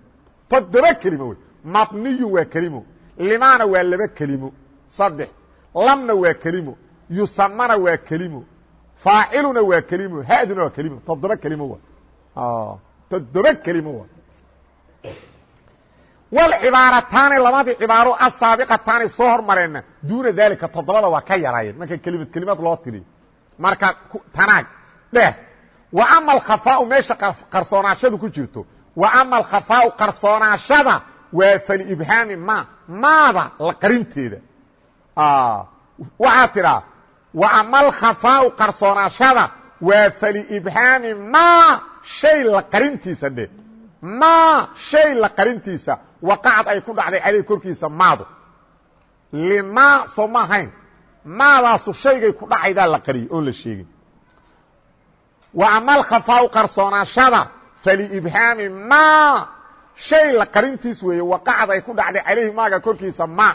Toddoba kelimo wey. Mabniyu waa kelimo. Limaana waa laba kelimo. Saddex. Lamna waa kelimo. Yusamana waa kelimo. Faaciluna waa kelimo. Haduna waa kelimo. Toddoba kelimo wa toddoba kelimo wa wlcibaarataani labadii cibaaro asaabiqataani soo hormareenna. Duuna dalika toddobada waa ka yaraayeen marka kelimad kelimad loo tiriyo marka tanaag. Dheh. Wa ama alkhafaau meesha qarsoonaashadu ku jirto. Wa ama alkhafaau qarsoonaashada waa falibhaami ma maada la qarinteeda. Waxaa tidhaa wa ama alkhafaau qarsoonaashada waa falibhaami ma shay la qarintiisa ma shay la qarintiisa waqacad ay ku dhacday caleyh korkiisa maadu. Lima soo ma ahayn. Maadaasu shaygay ku dhacaydaa la qariyey oon la sheegin wa ama alkhafaau qarsoonaashada faliibhaami ma shay la qarintiis weeye waqacad ay ku dhacday calayhi maaga korkiisa ma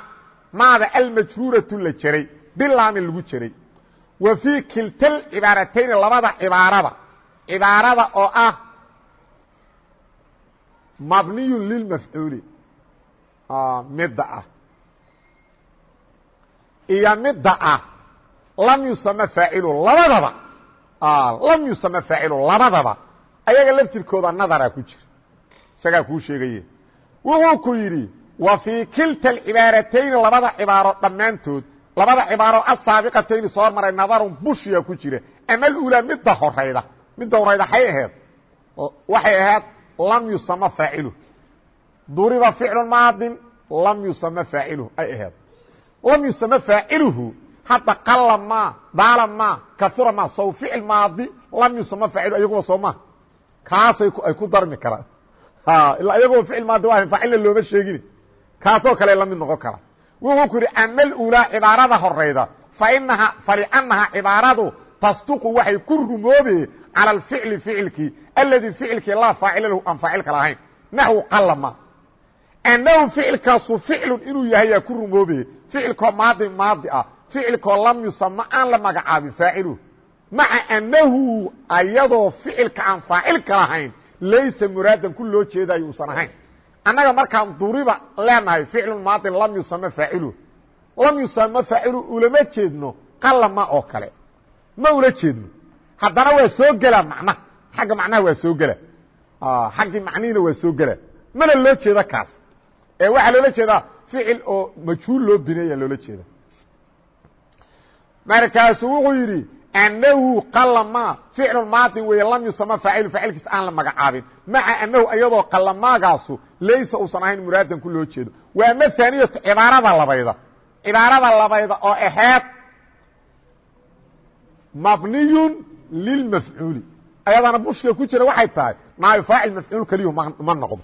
maada almajruuratu la jeray bilaamin lagu jeray wa fii kiltal cibaaratayni labada cibaarada. Cibaarada oo ah mabniyu lilmafcuuli midda ah. Iyo midda ah lam yusama faacilu labadaba. Lam yusama faacilu labadaba. Ayaga laftirkooda nadara ku jira. Isagaa kuu sheegaye wuxuu ku yidhi wa fii kilta alcibaaratayni labada cibaaro dhammaantood labada cibaaro asaabiqatayni soo hormaray nadarun bushiya ku jira. Ama alulaa midda horayda. Midda horayda hay aheed. Waxay ahayd lam yusama faacilu duriba ficlu maadin lam yusama faaciluhu ay aheed lam yusama faaciluhu hadda qala ma daala ma kaura ma saw ficil maadi lam yusama faaciluhu ayaguba soo ma. Kaasay ay ku darmi karaan ilaa iyaguba ficil maadi waa faacilna looma sheegin kaasoo kale la mid noqon kara. Wuxuu ku yidhi ama alulaa cibaarada horayda fainaha faliannaha cibaaradu tasduqu waxay ku rumoobe calى اficli ficilkii aladi ficilkii laa faacila lahu aan faacilka lahayn. Naxwu qalama annahu ficilkaasu ficlun inuu yahay yaa ku rumoobe ficilkoo maadi maadi ah. Ficilkoo lam yusama aan la magacaabin faaciluhu maca annahu ayadoo ficilka aan faacilka lahayn laysa muraadan ku loo jeedayo uusan ahayn. Annaga markaan duriba leenahay ficlun maadin lam yusama faaciluhu lam yusama faaciluhu ulama jeedno qalama oo kale ma ula jeedno haddana waa soo gelaa macnaha xagga macnaha waa soo gela. Xaggii macnihiina waa soo gela. Mana loo jeeda kaas? Ee waxaa loola jeedaa ficil oo majhuul loo bineeya loola jeeda. Markaasuu wuxuu yidhi annahu qalama ficlu maadin weeye lam yusama faacilu faacilkiis aan la magacaabin. Maca annahu iyadoo qalamaagaasu laysa uusan ahayn muraadan ku loo jeedo. Waa haaniyatu cibaarada labayda. Cibaarada labayda oo aheed mabniyu lilmafcuuli ayadana bushiga ku jira waxay tahay naayo faacil mafcuul keliyu ma noqdo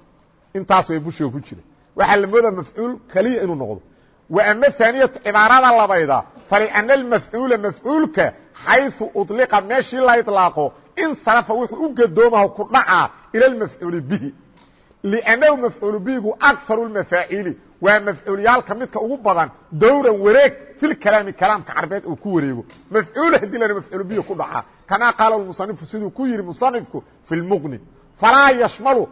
intaas way bushiga ku jira waxaa la moodaa mafcuul keliya inuu noqdo wa ama haaniyatu cibaarada labayda faliana almafcuula mafcuulka xayثu uطliqa meeshii la iطlaaqo insarafa wuxuu u gadoomaha ku dhacaa ila اlmafcuuli bihi لأnnahu mafcuul bihigu akaru اmafaacili waa mafcuulyaalka midka ugu badan dowran wareeg fi kalaami kalaamka carbeed uu ku wareego mafcuul hadii la mafcuul bihi ku dhaca kamaa qaala musanifu siduu ku yihi musanifku fi lmuqni falaa yashmalu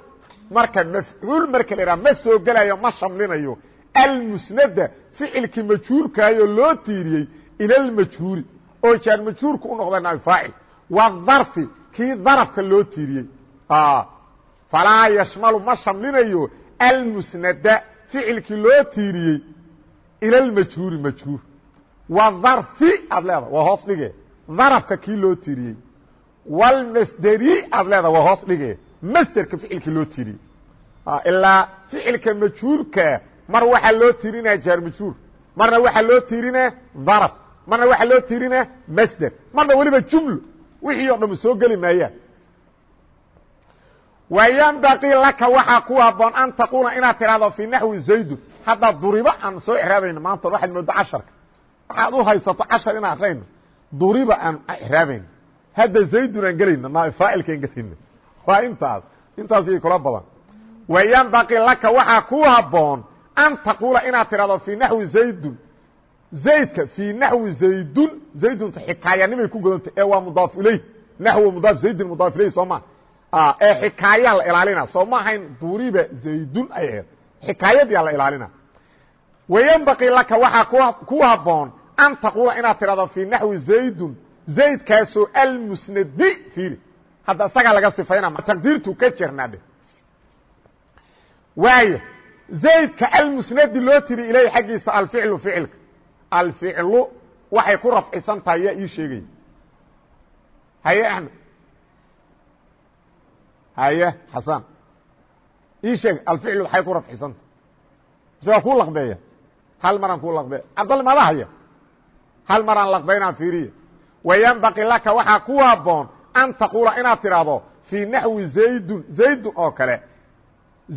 marka mafcuul marka la idhaha ma soo gelayo ma shamlinayo almusnada ficilkii majhuulkaayoo loo tiiriyey ila اlmajhuuli oo jaar majhuulka u noqda naab faacil wadarfi kii darafka loo tiiriyey falaa yashmalu ma shamlinayo almusnada ficilkii loo tiiriyey ila اlmajhuuri majhuur. Wa darfi aad leeda waa hoos dhige darafka kii loo tiiriyey. Wlmasderi aad leeda waa hoos dhige masderka ficilkii loo tiiriyey. Ilaa ficilka majhuurka mar waxaa loo tiirinaya jaar majhuur. Marna waxaa loo tiirinaa daraf marna waxaa loo tiirinaa masder marna weliba jumlo. Wixii o dham soo geli maayaan waynbaqii laka waxaa ku haboon an taquula inaad tidhahdo fii naxwi zaydun hadda duriba aan soo exraabayno maanta waxaad moodo casharka waxaad u haysato cashar inaan akrayno duriba aan exraabayno hadda zaydun aan gelayno faacilkaan gelayno. Waa intaas. Intaas iyo kula badan. Waynbaqii laka waxaa ku haboon an taquula inaad tidhahdo fii naxwi zaydun zaydka fii naxwi zaydun. Zaydunta xikaayanimay ku godanta ee waa mudaaf ilayh naxw mudaaf zaydin mudaaf ilayh soo ma ee xikaayaa la ilaalina. Soo ma ahayn duriba zaydun ay ahayd xikaayadiyaa la ilaalina. Waynbaqii laka waxaa ku haboon an taquula inaad tidhahdo fii naxwi zaydun. Zaydkaasoo almusnadi fiiri. Hadda isagaa laga sifayna taqdiirtu ka jirnaadhe waaya zaydka almusnadi loo tiri ilayh xaggiisa alficlu ficilka. Alficlu waxay ku rafcisan tahay yaa haye axmed haye xasan ii sheeg alficlu waxay ku rafcisan. Tahay mise waa kuu laqbeeya. Hal maraan kuu laqbeeya. Cabdal mada haya hal maraan laqbaynaan fiiriya wayanbaqi laka waxaa ku haboon an taquula inaad tidhaahdo fii naxwi zaydun zaydun oo kale.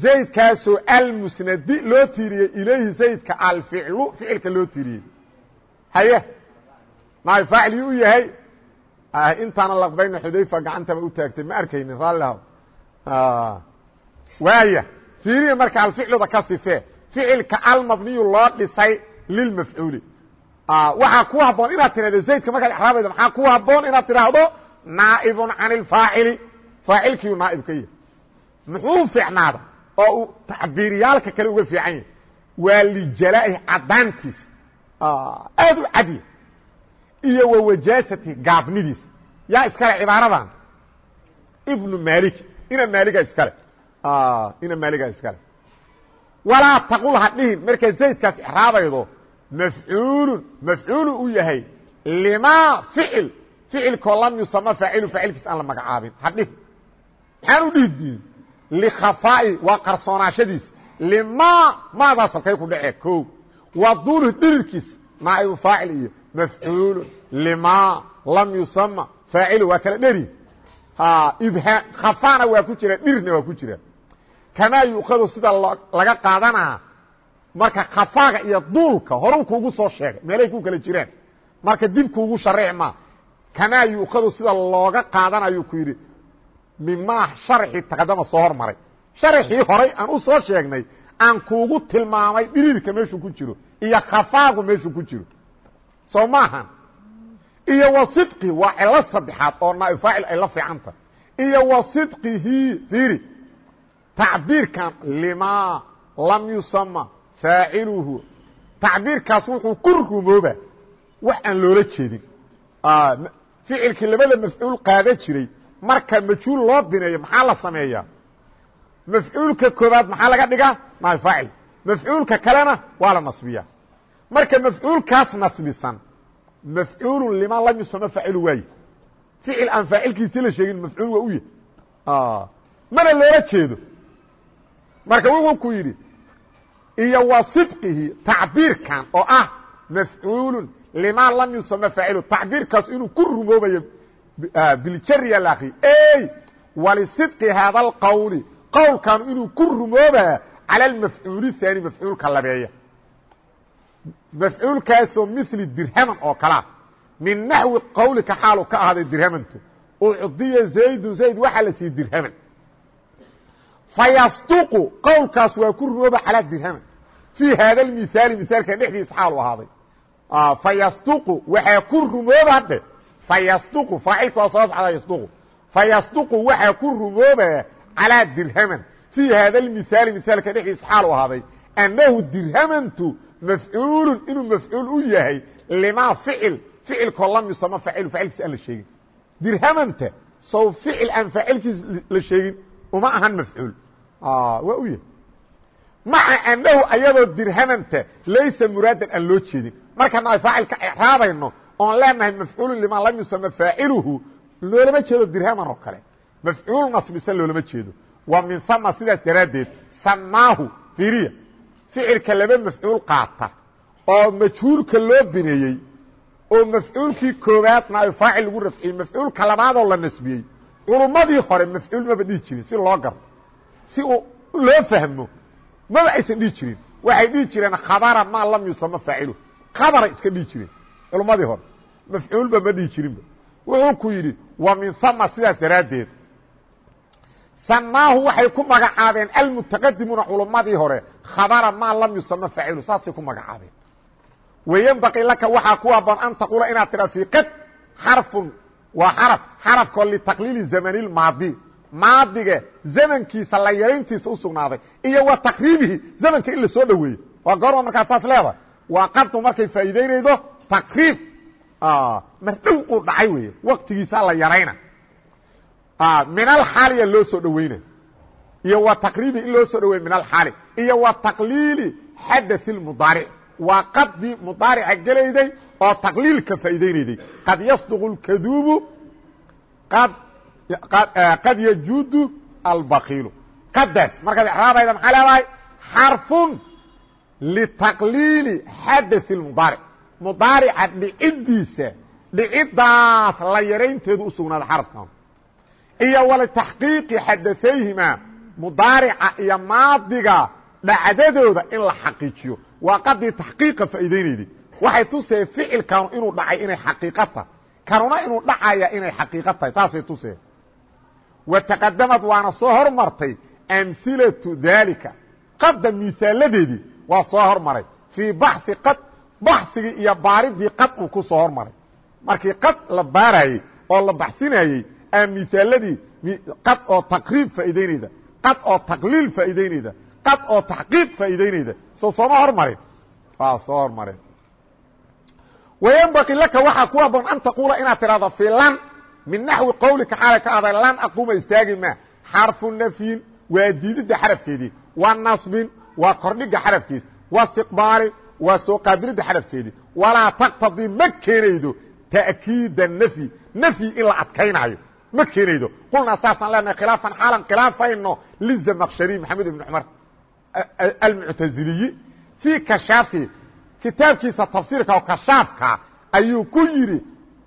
Zaydkaasoo almusnadi loo tiiriyey ilayhi zaydka alficlu ficilka loo tiiriyey. Haye? Maay faacil yu u yahay? Intaana laqbayna xudayfa gacantaba u taagtay ma arkaynin raallihaw waaya fiiriya marka alficluda ka sifee ficilka almabniyu loo dhisay lilmafcuuli waxaa ku haboon inaad tidhahdo zaydka markaad exraabaydo maxaa ku haboon inaad tidhaahdo naa'ibun can ilfaacili faacilkiiu naa'ib ka yahay muxuu fiicnaada oo uu tacbiiryaalka kale uga fiican yahay. Waa lijalaahi caddaantiisa aad u cadya iyo wa wajaasati gaabnidiisa yaa iskale cibaaradan. Ibnu malik ina maaliga iskale ina maaliga iskale walaa taqul ha dhihin markaad zaydkaas exraabaydo mafcuulun mafcuulu u yahay. Limaa ficil ficilkoo lam yusama faacilu faacilkiis aan la magacaabin. Ha dhihin maxaan u dhihi diiday likhafaa'i waa qarsoonaashadiisa limaa maadaas halkay ku dhacee ko waa duulu dhirirkiisa naaibu faacil iyo mafcuulu limaa lam yusama faacilu waa kala dheri ibha khafaana waa ku jira dhirna waa ku jira. Kamaa yuqadu sida laga qaadanaa marka khafaaga iyo duulka horuu kuugu soo sheegay meelay ku kala jiraan marka dib kuugu sharic ma. Kamaa yuqadu sida looga qaadanayu ku yidhi mimaa sharxii taqadama soo hormaray. Sharxii horay aan u soo sheegnay aan kuugu tilmaamay dhiriirka meeshuu ku jiro iyo khafaagu meeshuu ku jiro. Soo maahan iyo wa sidqi waa cilo saddexaad oo naaib faacil ay la fiicanta. Iyo wa sidqihi fiiri. Tacbiirkan limaa lam yusama faaciluhu. Tacbiirkaas wuxuu ku rumooba wax aan loola jeedin. Ficilkii labada mafcuul qaada jiray marka majhuul loo bineeyo maxaa la sameeyaa? Mafcuulka koobaad maxaa laga dhigaa? Naaib faacil mafcuulka kalena waa la nasbiya marka mafcuulkaas nasbisan mafcuulu lima lam yusama faacilu waaye ficil aan faacilkiisi la sheegin mafcuul waa u yahy mana loola jeedo marka wuxuu ku yidhi iyo wa sidqihi tacbiirkan oo ah mafcuulu lima lam yusama faacilu tacbiirkaas inuu ku rumoobayo biljari alakhi ey walisidqi haada alqowli qowlkanu inuu ku rumoobaa cala almafcuul haani mafcuulka labeeya mafcuulkaasoo mili dirhaman oo kalea min naxwi qawlika xaalu ka ahaaday dirhamantu. Ucdiya zaydun zayd waxaa la siiyey dirhaman. Fayasduqu qowlkaas waa ku rumooba calaa dirhaman. Fii haada mihaali mihaalka dhexdiisa xaalu ahaaday. Fayasduqu waxaa ku rumooba dhe. Fayasduqu faacilka waa soo socda yasduqu fayasduqu waxaa ku rumoobaa calaa dirhaman. Fii haada mihaali mihaalka dhexdiisa xaalu ahaaday. Annahu dirhamantu mafcuulu inuu mafcuul u yahay limaa ficil ficilkoo lam yusama faacil faacilkiis aan la sheegin. Dirhamanta sow ficil aan faacilkiis la sheegin uma ahan mafcuul waa u yahay. Maca annahu ayadoo dirhamanta laysa muraadan aan loo jeedin. Markaan ay faacilka icraabayno oon leenahay mafcuulu limaa lam yusama faaciluhu loolama jeedo dirhaman oo kale. Mafcuul nasbisan loolama jeedo. Waa min sama sidaas daraaddeed samaahu fiiriya ficilka laba mafcuul qaata oo majhuulka loo bineeyey oo mafcuulkii koowaad naaib faacil lagu rafciyey mafcuulka labaadoo la nasbiyey culummadii hore mafcuul maba dhihi jirin si loo garto si uu loo fahmo maba aysan dhihi jirin. Waxay dhihi jireen khabara maa lam yusama faacilu. Khabaray iska dhihi jireen culummadii hore. Mafcuulba ma dhihi jirinba. Wuxuu ku yidhi wa min sama sidaas daraaddeed samaahu waxay ku magacaabeen almutaqadimuuna culummadii hore. Khabara maa lam yusama faacilu saasay ku magacaabeen. Wayanbaqii laka waxaa ku haboon an taquula inaad tidha fii qad xarfun waa xaraf xarafkoo litaqliili zamanilmaadi maadiga zamankiisa la yarayntiisa u sugnaaday iyo wa takriibihi zamanka in la soo dhoweeyo waa goorma markaa saas leedahay. Waa qadu markay faa'iideynaydo takriib mar dhow uu dhacay weeye waktigiisaa la yarayna min alxaaliya loo soo dhoweyna iyo wa taqriibi in loo soo dhawey min alxaali iyo wa taqliili xadaث اmudaaric waa qadii mudaarica gelayday oo taqliilka faa'idaynayday qad yasduq اlkaduubu qad yajuudu albakiilu qadaas markaad exraabayda maxaa leedahay xarfun litaqliili xadaث اmudaaric mudaarica dhicidiisa dhicidaas la yaraynteedu u sugnaada xarafkan iyo walitaxqiiqi xadaثayhima mudaarica iyo maadiga dhacdadooda in la xaqiijiyo. Waa qadii taxqiiqa faa'idaynayday waxay tusee ficilkanu inuu dhacay inay xaqiiqa tahay. Kanuna inuu dhacaya inay xaqiiqa tahay. Taasay tusee. Wataqadamad waana soo hormartay amhilatu daalika qadda misaaladeedii waa soo hormaray. Fii baxi qad baxigii iyo baaridii qad uu ku soo hormaray. Markii qad la baarayey oo la baxsinayey a misaaladii qad oo taqriib faa'idaynayda qad oo taqliil faa'idaynayda qad oo taxqiiq faa'idaynayda soo sooma hormarin. Waa soo hormareen waynbaqii laka waxaa ku haboon an taquula inaad tidhahdo fi lan min naxwi qawlika xaalay ka aday lan aquuma istaagi ma. Xarfu nafyin waa diididda xarafkeedii waa nasbin waa kordhiga xarafkiis waa istiqbaalin waa soo qaabilidda xarafkeedii. Walaa taqtadii ma keenaydo ta'kiida nafyi nafyi in la adkaynaayo ma keenaydo? Qulnaa saasaan leenahay khilaafan xaalan khilaafayno. Lizamaqshari maxamed ibn cumar almuctaziliyi fii kashaafi kitaabkiisa tafsiirka oo kashaafka ayuu ku yidhi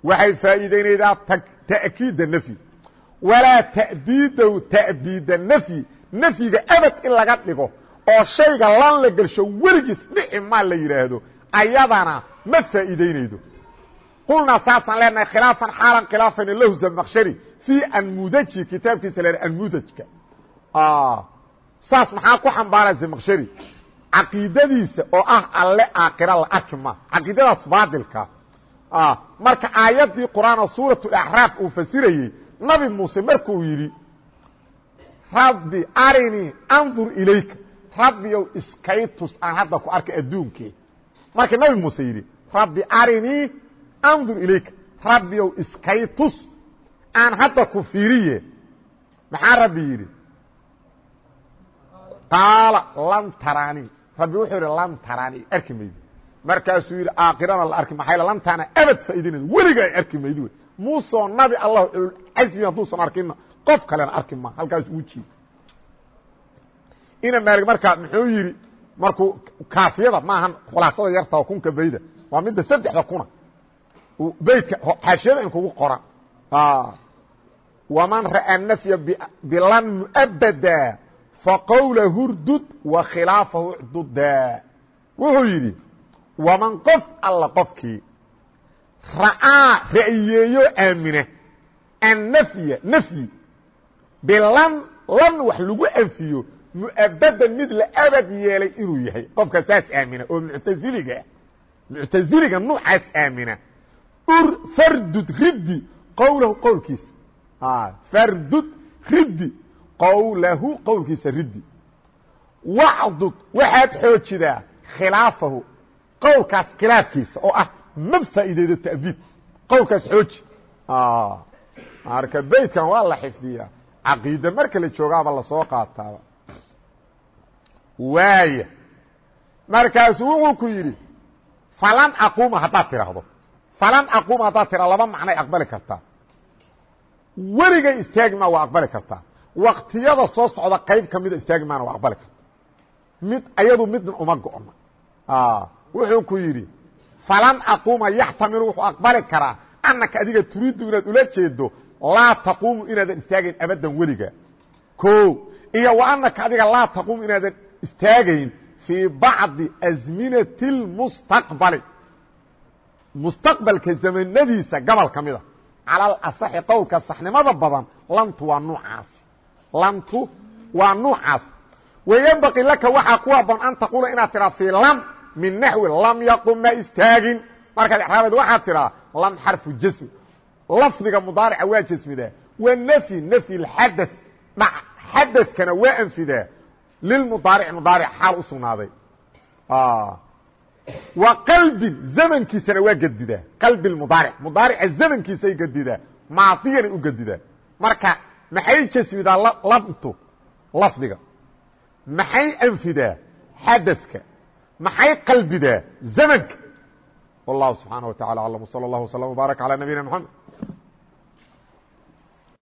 waxay faa'iidaynaydaa ta'kiida nafyi walaa ta'biidow ta'biida nafyi nafyiga abad in laga dhigo oo shayga lan la gelsho weligiis dhici maa la yidhaahdo ayadana ma faa'iidaynaydo qulnaa saasaan leenahay khilaafan xaalan khilaafayna lahu zamaqshari fii anmudaji kitaabkiisa la anmudajka saas maxaa ku xambaara zamaqshari caqiidadiisa oo ah alle aakira la arki ma caqiidadaas baadilka marka aayaddii qur'aan oo suurat اlaxraaf uu fasirayey nabi muuse markuu yidhi rabbi arinii andur ilayka rabbiyow iskay tus aan hadda ku arkay adduunkee marka nabi muuse yidhi rabbi arinii andur ilayka rabbiyow iskay tus aan hadda ku fiiriye maxaa rabbi yidhi? Qaala lan tarani. Rabbi wuxuu yidhi lan tarani. Arki maydi. Markaasuu yidhi aakirana la arki. Maxay lantaana abad faa'idaynayda weliga ay arki maydi wey. Muusoo nabi allah casmi hadduusan arkinna qof kalena arki ma halkaas ugu jiida ina maalig markaa muxuu yidhi markuu kaafiyada maahan khulaasada yarta oo kunka bayda waa midda saddexda kuna. Beydka xaashiyada in kugu qoran waman ra'a nafya bilan muabada faqowla hurdud wa khilaafahu cduda wuxuu yidhi waman qof alla qofkii ra'aa ra'yeeyo aamina annafya nafyi bilan lan wax lagu anfiyo mu'abadan mid la abad yeelay inuu yahay qofka saas aamina oo muctaziliga muctaziliga nuucaas aamina ur fardud riddi qowlahu qowlkiisa fardud riddi. Qowlahu qowlkiisa riddi. Wacdud waxaad xoojidaa khilaafahu. Qowlkaas khilaafkiisa oo ah ma faa'iideydo ta'biid qowlkaas xooji. Marka beytkan waa la xifdiyaa. Caqiide marka la joogaaba la soo qaataaba. Waaya markaasuu wuxuu ku yidhi falan aquuma haddaad tidhaahdo. Falan aquuma haddaad tidhahdo laba macnay aqbali kartaa weligay istaagmaa waa aqbali kartaa waktiyada soo socda qayb ka mida istaagmaana waa aqbali karta. Mid ayadu midna uma go'na wuxuu ku yidhi falan aquuma yaxtamilu wuxuu aqbali karaa anaka adiga turiiddu inaad ula jeedo laa taquumu inaadan istaagayn abaddan weliga. O iyo wa anaka adiga laa taquumu inaadan istaagayn fii bacdi asminati اlmustaqbali mustaqbalka zamanadiisa gobol ka mida cala alasaxi qowlka saxnimada badan lantu waa nuucaas. Lantu waa nuucaas. Waynbaqii laka waxaa ku haboon an taquula inaad tiraa fii lam min naxwi lam yaqum ma istaagin. Markaad exraabeed waxaad tiraa lam xarfu jasmi lafdiga mudaarica waa jasmidaa wa nfyi nfyi xadaث dhac xadadkana waa anfidaa lilmudaaric mudaaric xaal u sugnaaday wa qalbin zamankiisana waa gedidaa qalbi mudaaric mudaarica zamankiisay gedidaa maadiyanay u gedidaa marka maxay jasmidaa lamtu lafdiga maxay anfidaa xadadka maxay qalbidaa zamanka والله سبحانه وتعالى أعلم وصلى الله وسلم وبارك على نبينا محمد